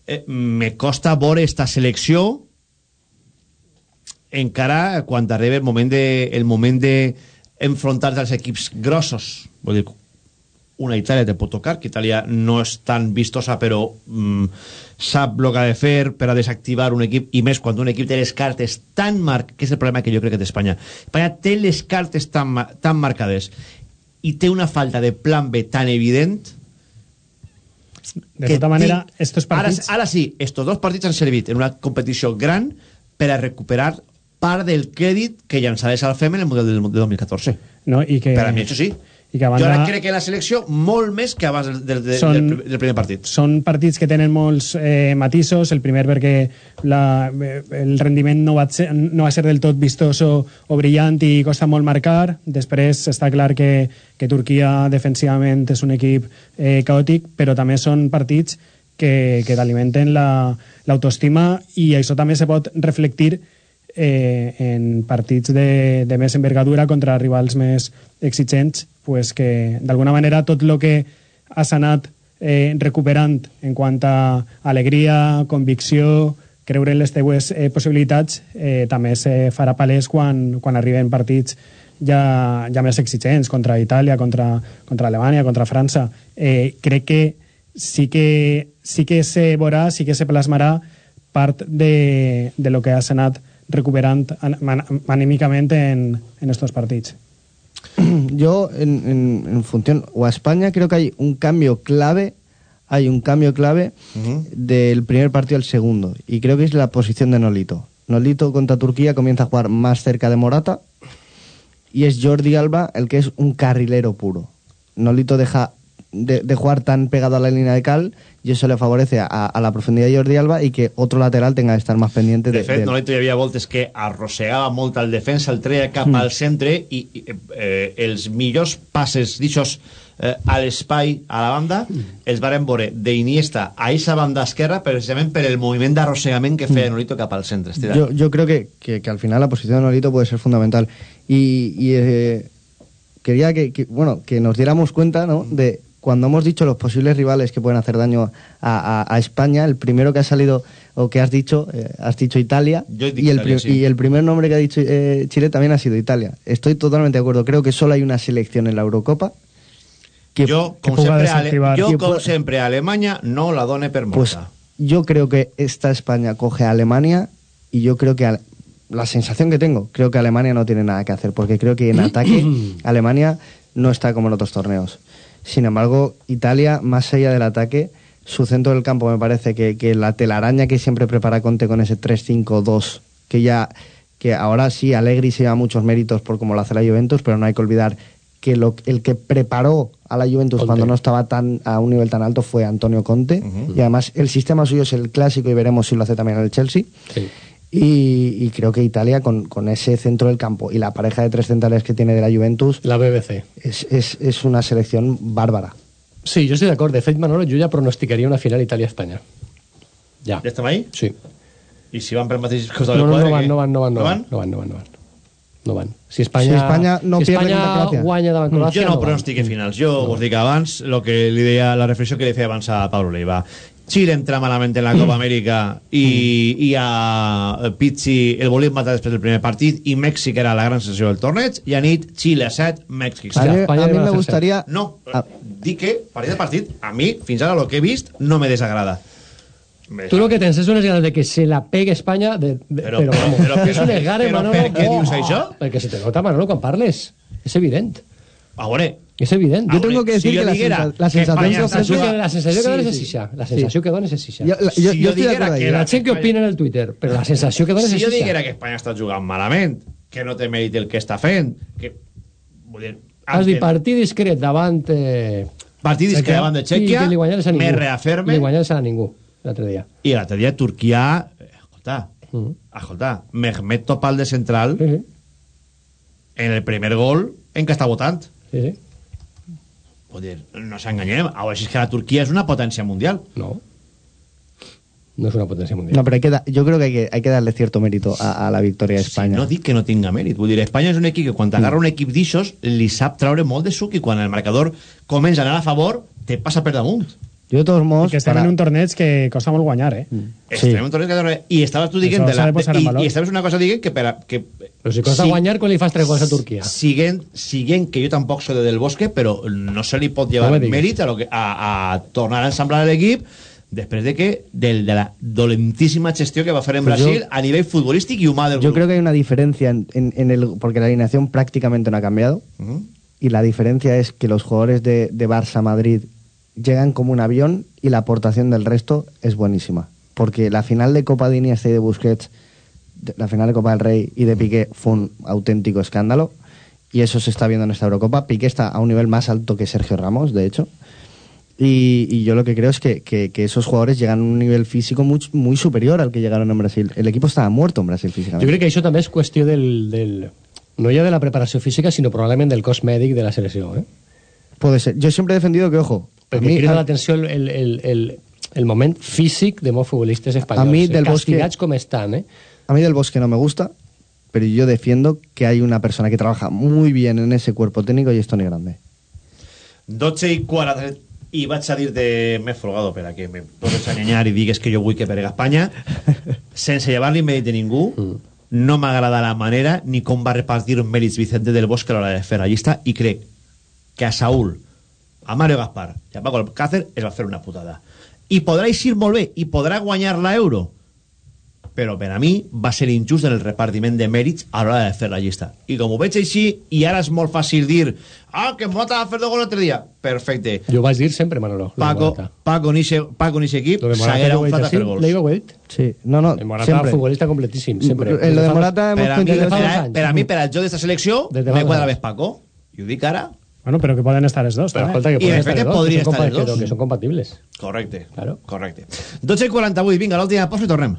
Eh, me costa veure esta selecció encara quan arriba el moment de, el moment de enfrontar-te als equips grossos. Vull dir, una Itàlia te pot tocar que Itàlia no és tan vistosa però mm, sap el que ha de fer per a desactivar un equip i més quan un equip té les cartes tan mar que és el problema que jo crec que té Espanya Espanya té les cartes tan, tan marcades i té una falta de plan B tan evident De tota manera, tinc- estos partits... Ara, ara sí, estos dos partits han servit en una competició gran per a recuperar part del crèdit que llançarà al FEM en el model del, del 2014. No, i que, Per a mi, això sí. I que a Jo banda, ara crec que la selecció molt més que abans del, del, Són- del, del primer partit. són partits que tenen molts eh, matisos. El primer perquè la, eh, el rendiment no va, ser, no va ser del tot vistoso o brillant i costa molt marcar. Després està clar que, que Turquia defensivament és un equip eh, caòtic, però també són partits que, que t'alimenten la- l'autoestima i això també se pot reflectir eh, en partits de, de més envergadura contra rivals més exigents pues que d'alguna manera tot el que has anat eh, recuperant en quant a alegria, convicció, creure en les teues eh, possibilitats, eh, també se farà palès quan, quan arriben partits ja, ja més exigents contra Itàlia, contra, contra Alemanya, contra França. Eh, crec que sí que, sí que se veurà, sí que se plasmarà part de, de lo que has anat recuperant anímicament en, en estos partits. *clears throat* Yo, en, en- en función, o a España, creo que hay un cambio clave, hay un cambio clave del primer partido al segundo, y creo que es la posición de Nolito. Nolito contra Turquía comienza a jugar más cerca de Morata, y es Jordi Alba el que es un carrilero puro. Nolito deja de, de jugar tan pegado a la línea de cal, y eso le favorece a, a la profundidad de Jordi Alba y que otro lateral tenga que estar más pendiente de, De fet, de- Nolito hi havia voltes que arrossegava molt al defensa, el treia cap Mm. al centre i, i eh, els millors passes d'ixos eh, a l'espai, a la banda, els varen veure d'Iniesta a eixa banda esquerra precisament per el moviment d'arrossegament que feia Nolito cap al centre. Yo, yo creo que, que- que al final la posición de Nolito puede ser fundamental. Y, y, eh, quería que, que, bueno, que nos diéramos cuenta ¿no? de cuando hemos dicho los posibles rivales que pueden hacer daño a, a- a España, el primero que ha salido o que has dicho, eh, has dicho Italia, Yo he dicho y, el Italia, sí. y el primer nombre que ha dicho eh, Chile también ha sido Italia. Estoy totalmente de acuerdo. Creo que solo hay una selección en la Eurocopa. Que, jo, que com, pueda sempre, Ale, desactivar. jo Que com pueda- sempre, a Alemanya no la done per morta. Pues yo creo que esta España coge a Alemania y yo creo que la sensación que tengo, creo que Alemania no tiene nada que hacer porque creo que en ataque *clears throat* Alemania no está como en otros torneos. Sin embargo, Italia, más allá del ataque, su centro del campo me parece que, que la telaraña que siempre prepara Conte con ese 3-5-2, que ya que ahora sí Allegri se lleva muchos méritos por cómo lo hace la Juventus, pero no hay que olvidar que lo, el que preparó a la Juventus Conte. cuando no estaba tan a un nivel tan alto fue Antonio Conte y además el sistema suyo es el clásico y veremos si lo hace también en el Chelsea Sí. Y, y creo que Italia con, con ese centro del campo y la pareja de tres centrales que tiene de la Juventus La BBC. es, es, es una selección bárbara Sí, jo estic d'acord. De fet, Manolo, jo ja pronosticaria una final Itàlia-Espanya. Ja. Ja estem ahí? Sí. I si van pel mateix costat No, del no, quadre... no van, no van, no van, no No van, no van, no van, no van. No van. Si Espanya, Si Espanya no si pierde Espanya guanya davant Croàcia, jo no, no van. pronostique finals. Jo no. us dic abans lo que li deia, la reflexió que li feia abans a Pablo Leiva. Chile entra malament en la Copa Amèrica i, i a Pizzi el volien matar després del primer partit i Mèxic era la gran sessió del torneig i a nit Xile 7, Mèxic a 7. mí, España a a me gustaría No, Ah. dic que partit de partit, a mi, fins ara el que he vist, no me desagrada. Me Tu lo que tens és unes ganes de que se la pegue Espanya, de, de, Però- però, vamos, però- però- unes ganes, però Manolo. per què oh, dius això? Perquè se te nota, Manolo, quan parles. És evident. A veure, És evident. Jo tengo que decir si jo que la, diguera sensa- la que sensació que, la sensació que Sí, dones és ixa. La sensació que dones és ixa. Jo- la- jo- Si jo jo diguera que ahí. la gent que opina en el Twitter, però la sensació que dones si és jo ixa. diguera que Espanya està jugant malament, que no té mèrit el que està fent, que... Vull dir, Has dit partit discret davant... Eh, Partit discret davant de Txèquia, me reafirme. Li guanyades a ningú l'altre dia. I l'altre dia Turquia... Escolta, Mm. escolta, Mehmet Topal de central Sí, sí. en el primer gol en què està votant. sí, sí. Dir, no s'enganyem. A veure si és que la Turquia és una potència mundial. No. No és una potència mundial. No, pero hay que da- yo creo que hay, que hay que darle cierto mérito a, a la victoria de España. No dic que no tinga mèrit. Vull dir, Espanya és un equip que quan t'agarra un equip d'ixos li sap traure molt de suc i quan el marcador comença a anar a favor te passa per damunt. Yo de todos modos... que estem para- en un torneig que costa molt guanyar, eh? Sí. Estem en un torneig que torna- I estaves tu dient... La, i. I estaves una cosa dient que... Per, a- que Però si costa Sí. guanyar quan li fas tres gols a Turquia. siguen, siguen que jo tampoc soy de del Bosque, però no se li pot llevar No mèrit a, lo que, a, a tornar a ensamblar l'equip després de que del, de la dolentíssima gestió que va fer en Pues Brasil yo- a nivell futbolístic i humà del Yo creo que hay una diferencia en, en- en el... Porque la alineación prácticamente no ha cambiado. Y la diferencia es que los jugadores de, de Barça Madrid llegan como un avión y la aportación del resto es buenísima. Porque la final de Copa de Iniesta y de Busquets, la final de Copa del Rey y de Piqué fue un auténtico escándalo. Y eso se está viendo en esta Eurocopa. Piqué está a un nivel más alto que Sergio Ramos, de hecho. Y, y yo lo que creo es que, que- que esos jugadores llegan a un nivel físico muy, muy superior al que llegaron en Brasil. El equipo estaba muerto en Brasil físicamente. crec que això també és qüestió del, del... No ja de la preparació física, sinó probablement del cos mèdic de la selecció. Eh? Puede ser. Yo siempre he defendido que, ojo, Perquè mí- crida a- l'atenció el, el, el, el, el moment físic de molts futbolistes espanyols. A mi del castigats Bosque- com estan, eh? A mí del Bosque no me gusta, pero yo defiendo que hay una persona que trabaja muy bien en ese cuerpo técnico y es Tony Grande. 12 i 40 i vaig a dir-te m'he folgado per a que me poses a nyanyar i digues que jo vull que perega Espanya *laughs* sense llevar-li mèrit de ningú no m'agrada la manera ni com va repartir mèrits Vicente del Bosque a l'hora de fer la llista i crec que a Saúl a Mario Gaspar i a Paco Alcácer es va fer una putada i podrà eixir molt bé i podrà guanyar l'euro però per a mi va ser injust en el repartiment de mèrits a l'hora de fer la llista. I com ho veig així, i ara és molt fàcil dir ah, que Morata va fer dos gols l'altre dia. Perfecte. Jo vaig dir sempre, Manolo. Paco. Paco, en ixe, Paco en ixe equip s'haguera un fat a fer gols. Leiva ho he dit. Sí, no, no, El Morata, siempre. futbolista completíssim, sempre. En lo de Morata hemos Per a, mi, per, a, per a mi, per al joc d'esta selecció, me quadra més Paco. I ho dic ara. Bueno, però que poden estar els dos, Però escolta, que I, poden estar els dos, podria que són estar els compa- dos. Que són compatibles. Correcte. Claro. Correcte. 12 i 48, vinga, l'última pausa i tornem.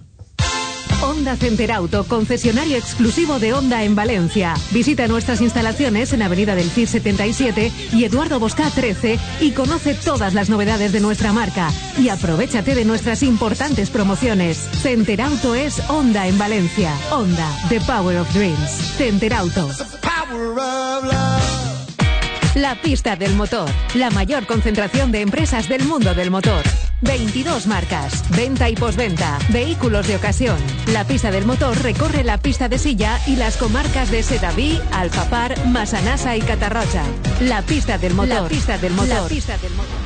Honda Center Auto, concesionario exclusivo de Honda en Valencia. Visita nuestras instalaciones en Avenida del CIR 77 y Eduardo Bosca 13 y conoce todas las novedades de nuestra marca. Y aprovechate de nuestras importantes promociones. Center Auto es Honda en Valencia. Honda, The Power of Dreams. Center Auto. La pista del motor. La mayor concentración de empresas del mundo del motor. 22 marcas. Venta y posventa. Vehículos de ocasión. La pista del motor recorre la pista de silla y las comarcas de Sedaví, Alfapar, Masanasa y Catarrocha. La pista del motor. La pista del motor. La pista del motor.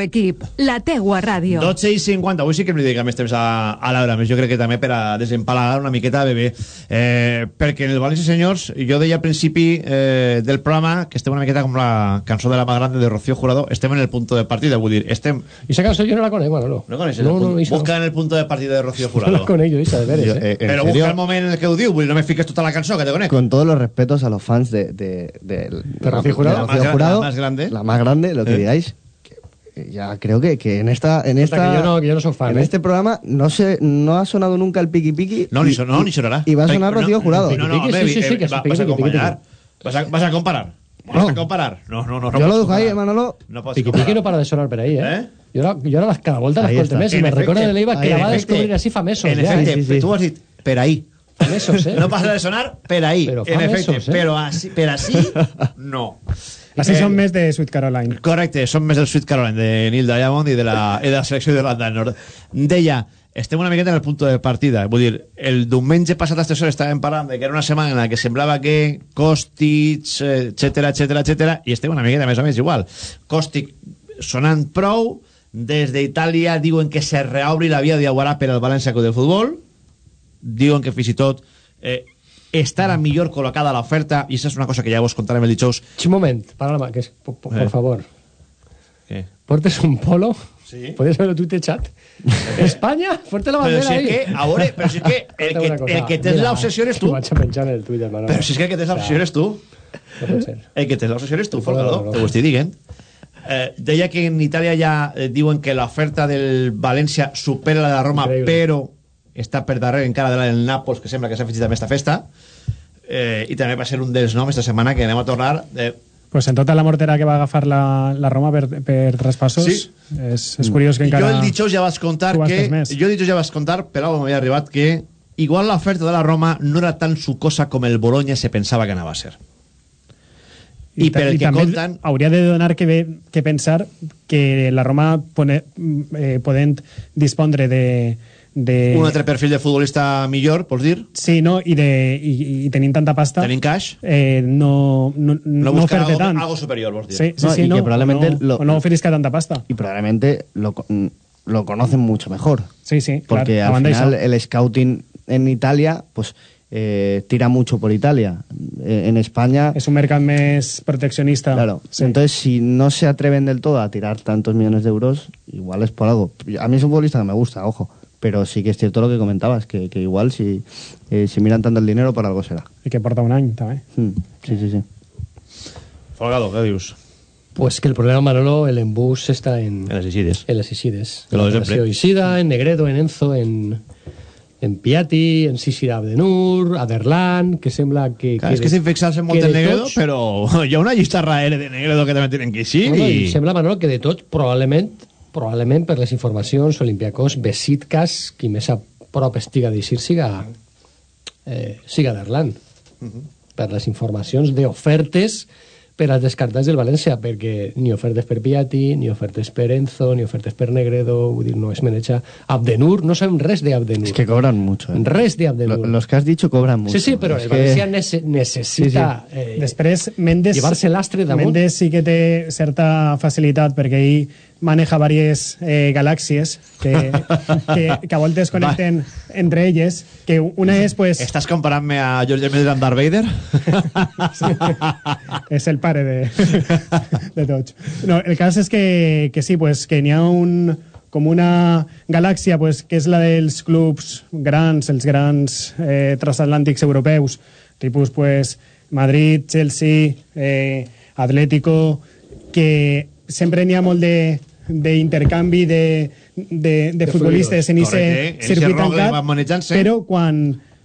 equip, la teua ràdio. 12 i 50, avui sí que hem dedicat més temps a, a l'hora, més jo crec que també per a desempalagar una miqueta a bebè, eh, perquè en el València Senyors, jo deia al principi eh, del programa que estem una miqueta com la cançó de la más grande de Rocío Jurado, estem en el punto de partida, vull dir, estem... I esa cançó jo no la conec, Manolo. No coneixes No, el no, això no. Busca en el punto de partida de Rocío *laughs* No Jurado. la conec jo, de veres, eh? eh, Però serio, busca el moment en el que ho diu, vull dir, no me fiques tota la cançó, que te conec. con todos los respetos a los fans de, de, de- ¿De Rocío Jurado? de La más la más grande. la más grande, lo que Eh. digáis. Que Ya creo que, que en esta, en Hasta esta, que yo no- que yo no soy fan, en ¿eh? este programa no se, no ha sonado nunca el piqui piqui. No, ni, y- so, no, ni sonarà. Y va a sonar No, Rocío Jurado. No, no, Piqui, hombre, sí, sí, sí, eh, que va- piqui, vas a piqui, piqui, acompañar. Vas a, vas a comparar. Vas No. a comparar. No, no, no. no Yo lo pots dejo ahí, comparar. Manolo. No pots Piqui comparar. Piqui no para de sonar per ahí, eh? Eh? Jo ara, jo ara les, cada volta Ahí l'escolto està. més i En me efecte, recordo de l'Eiva que ahí, la va en efecte. descobrir així fa mesos En ja. efecte, Sí, sí, sí. tu has dit per ahí. Fa mesos, eh? No pasa de sonar per ahí, Però fa en efecte, mesos, eh? però així, per així, no. Així Eh, són més de Sweet Caroline. Correcte, són més del Sweet Caroline de Neil Diamond i de la, i de la selecció d'Irlanda del Nord. Deia, estem una miqueta en el punt de partida. Vull dir, el diumenge passat a les 3 hores estàvem parlant de que era una setmana en la que semblava que Kostic, etcètera, etcètera, etcètera, i estem una miqueta més o menys igual. Kostic sonant prou, des d'Itàlia diuen que se reobri la via d'Aguarà per al València de Futbol, diuen que fins i tot eh, estarà millor col·locada l'oferta, i això és una cosa que ja vos contarem el dijous. Un moment, para, que es, por, por Eh. favor. ¿Qué? ¿Portes un polo? Sí. ¿Puedes haberlo tú te chat? *laughs* ¿España? Fuerte la Però bandera si és ahí. que, a veure, però si és que *laughs* el que, el que tens l'obsessió eres tu. Vaig a penjar en el Twitter, Manolo. Però si és que el que tens l'obsessió eres tu. No. El que tens l'obsessió eres tu, Folgado. Te ho estic dient. Eh, deia que en Itàlia ja eh, diuen que l'oferta del València supera la de Roma, Increïble. però està per darrere encara de la del Nàpols, que sembla que s'ha afegit també esta festa. Eh, I també va ser un dels noms esta setmana que anem a tornar... Eh, Pues en tota la mortera que va agafar la, la Roma per, per traspassos, Sí. és, és curiós que I encara... jo el dijous ja vaig contar que... més. Jo el dijous ja vaig contar, però m'havia arribat que igual l'oferta de la Roma no era tan sucosa com el Bologna se pensava que anava a ser. I, per el que també conten... hauria de donar que, ve, que pensar que la Roma pone, eh, podent dispondre de, de... Un altre perfil de futbolista millor, vols dir? Sí, no? I, de, i, i tenint tanta pasta... Tenint cash? Eh, no, no, No no, fer-te algo, tant. algo superior, vols dir? Sí, sí, No, sí, y no, que probablemente no, lo- no ofrezca tanta pasta. Y probablemente lo, lo conocen mucho mejor. Sí, sí, Porque claro, al final eso. el scouting en Italia, pues eh, tira mucho por Italia. Eh, en España... És un mercat més proteccionista. Claro. Entonces, si no se atreven del todo a tirar tantos millones de euros, igual es por algo. A mí es un futbolista que me gusta, ojo. Pero sí que es cierto lo que comentabas, que, que igual si, eh, si miran tanto el dinero, por algo será. I que porta un any, també. Mm, Sí, sí, sí. Folgado, què dius? Pues que el problema, Manolo, el embús está en... En les Isides. En las Isides. Que de En siempre. Paseo Isida, en Negredo, en Enzo, en, en Piatti, en Sisir Abdenur, Aderlan, que sembla que... Clar, és que sin fixar-se molt que en de Negredo, tots- però *laughs* hi ha una llista raere de Negredo que també tenen que eixir No, no, i... i sembla, Manolo, que de tots, probablement, probablement per les informacions, Olimpiakos, Besitkas, qui més a prop estiga d'eixir, siga, eh, siga Derlan. Per les informacions d'ofertes per als descartats del València, perquè ni ofertes per Piatti, ni ofertes per Enzo, ni ofertes per Negredo, vull dir, no es maneja Abdenur, no sabem res d'Abdenur. Es que cobran mucho. ¿eh? Res d'Abdenur. Lo- los que has dicho cobran mucho. Sí, sí, però Es el que- València nece necessita... Sí, Eh, Després, Mendes... llevar-se l'astre damunt. Mendes sí que té certa facilitat perquè ell maneja diverses eh, galàxies que, *laughs* que, que a voltes connecten entre elles, que una és, pues... Estàs comparant-me a George amb Darth Vader? *laughs* és el pare de, *laughs* de tots. No, el cas és que, que sí, pues, que n'hi ha un, com una galàxia pues, que és la dels clubs grans, els grans eh, transatlàntics europeus, tipus pues, Madrid, Chelsea, eh, Atlético, que sempre n'hi ha molt de d'intercanvi de, de, de, De futbolistes en aquest circuit tancat, però quan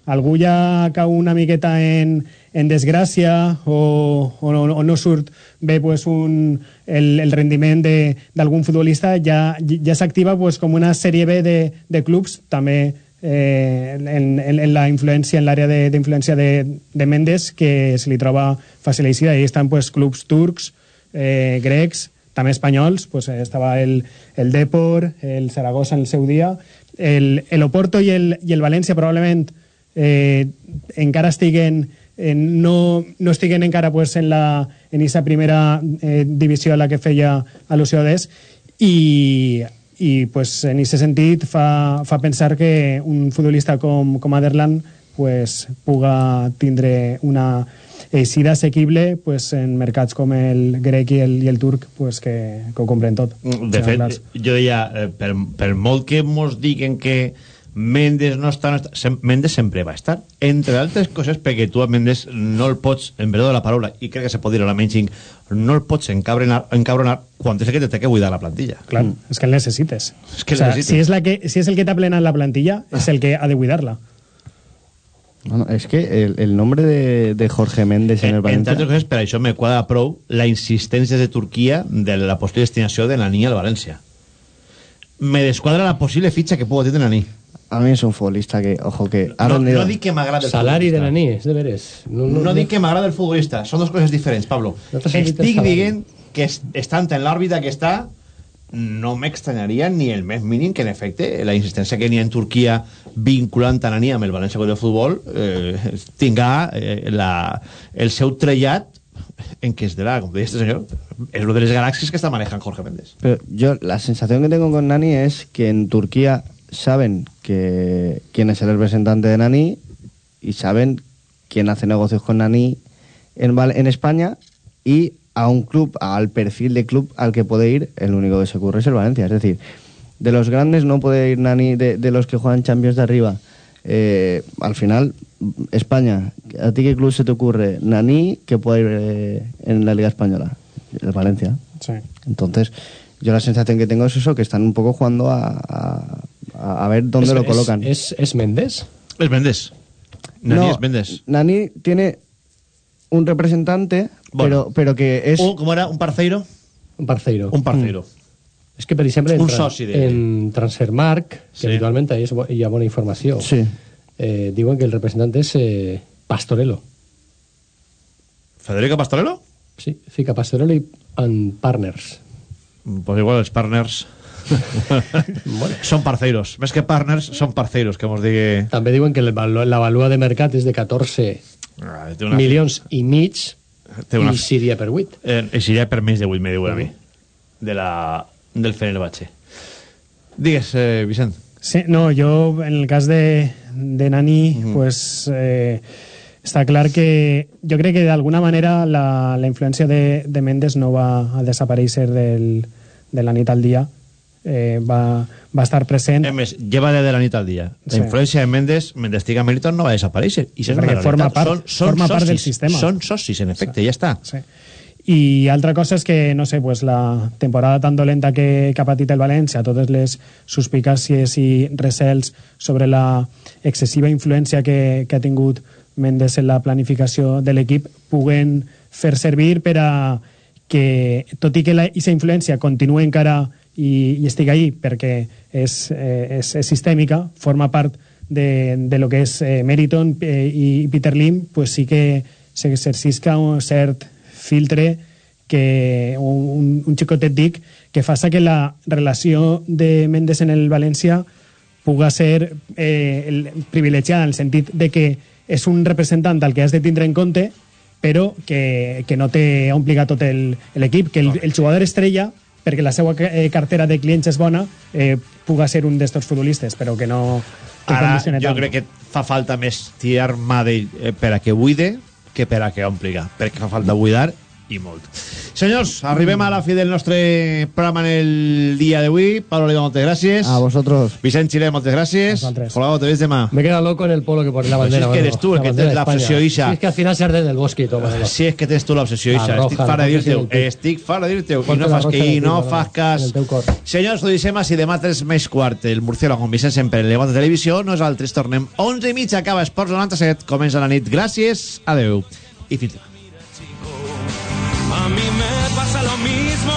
algú ja cau una miqueta en, en desgràcia o, o, no, o no surt bé pues, un, el, el rendiment de- d'algun futbolista, ja, ja s'activa pues, com una sèrie B de, de clubs, també eh, en, en, en la influència, en l'àrea de- d'influència de, de Mendes, que se li troba facilitada. I estan pues, clubs turcs, eh, grecs, també espanyols, pues, eh, estava el, el Depor, el Zaragoza en el seu dia, el, el Oporto i el, i el València probablement eh, encara estiguen eh, no, no estiguen encara pues, en la en esa primera eh, divisió a la que feia al·lusió d'es. I, i pues, en aquest sentit fa, fa pensar que un futbolista com, com Aderland pues, puga tindre una eixida assequible pues, en mercats com el grec i el, i el turc pues, que, que ho compren tot. Mm, De fet, clars. jo deia, eh, per, per molt que mos diguen que Mendes no està, no està sem Mendes sempre va estar. Entre altres coses, perquè tu a Mendes no el pots, en verdó de la paraula, i crec que se pot dir a la menys, no el pots encabronar, encabronar quan és el que te té que buidar la plantilla. Clar, és que el necessites. És que el o sea, necessites. si, és la que, si és el que t'ha plenat la plantilla, és el que ha de cuidar-la. Bueno, es que el, el nombre de, de Jorge Méndez en el Entre Valencia... altres coses, per això me quadra prou la insistència de Turquia de la possible destinació de la niña al València. Me desquadra la possible fitxa que pugui tenir Naní. A mí es un futbolista que, ojo, que ha No, rendido... no dic que m'agrada el Salari de futbolista. Naní, és de veres. No, no, dic que m'agrada el futbolista, són dues coses diferents, Pablo. No Estic dient que es- estant en l'òrbita que està, no m'extranyaria ni el més mínim que, en efecte, la insistència que n'hi ha en Turquia vinculant a Naní amb el València Club de Futbol eh, tinga eh, la, el seu trellat en que es la, com deia este senyor, és una de les galàxies que està manejant Jorge Méndez. Pero yo la sensación que tengo con Nani es que en Turquía saben que quién es el representante de Nani y saben quién hace negocios con Nani en, en España y a un club, al perfil de club al que puede ir, el único que se ocurre es el Valencia. Es decir, de los grandes no puede ir Nani, de, de los que juegan Champions de arriba. Eh, al final, España, ¿a ti qué club se te ocurre? Nani, que puede ir eh, en la Liga Española. El Valencia. Sí. Entonces, yo la sensación que tengo es eso, que están un poco jugando a, a, a ver dónde Es- lo es- colocan. ¿Es, es Méndez? Es Méndez. Nani No, es Méndez. Nani tiene un representante, Bueno. pero, pero que es... Un, ¿Cómo era? ¿Un parceiro? Un parceiro. Un parceiro. És que, per exemple, en, tra- en Transfermarkt, que Sí. habitualment hi, és, hi ha bona informació, Sí. eh, diuen que el representant és eh, Pastorello. Federico Pastorello? Sí, fica Pastorello i en Partners. Pues igual els partners *laughs* són parceiros. Més que partners, són parceiros, que mos digui... També diuen que la valua de mercat és de 14 Ah, té una- milions i mig Té una- i seria per 8. Eh, I seria per més de 8, me diuen a mi. De la, del Fenerbahce. Digues, eh, Vicent. Sí, no, yo en el caso de, de Nani, pues eh, está claro que yo creo que de alguna manera la, la influencia de, de Méndez no va a desaparecer del, de la nit al día. Eh, va, va estar present. És més, lleva de la nit al dia. La Sí. influència de Mendes, mentre estigui a Meriton, no va desaparèixer. I és Perquè forma part- forma part del sistema. Són socis, en efecte, ja està. Sí. I altra cosa és que, no sé, pues la temporada tan dolenta que, que ha patit el València, totes les suspicàcies i recels sobre la excessiva influència que, que ha tingut Mendes en la planificació de l'equip puguen fer servir per a que, tot i que aquesta influència continua encara i, i estigui ahí perquè és, eh, és, és sistèmica, forma part de, de lo que és eh, Meriton eh, i Peter Lim, pues sí que s'exercisca un cert filtre que un, un xicotet dic que fa que la relació de Mendes en el València puga ser eh, el, privilegiada en el sentit de que és un representant al que has de tindre en compte però que, que no té obligat tot el- l'equip, que el, el jugador estrella perquè la seva eh, cartera de clients és bona eh, puga ser un d'estos futbolistes però que no que Ara, jo tant. crec que fa falta més tirar mà d'ell eh, per a que buide que per a que ompliga, perquè fa falta buidar i molt. Senyors, arribem a la fi del nostre programa en el dia d'avui. Pablo Oliva, moltes gràcies. A vosotros. Vicent Xile, moltes gràcies. Colgado, te ves demà. Me queda loco en el polo que pone la bandera. es que eres tú el que España. obsesión, Isa. Sí, es que al final se arde del bosque. Manolo. Si és que tens tu l'obsessió, Ixa. Estic fart de dir-te-ho. Estic fart de dir-te-ho. I no fas que i no fas cas. Senyors, ho deixem així. Demà 3 més quart. El Murciélago amb Vicent sempre en Levante Televisió. Nosaltres tornem 11 i mitja. Acaba Esports 97. Comença la nit. Gràcies. Adeu. I fins demà. A mí me pasa lo mismo,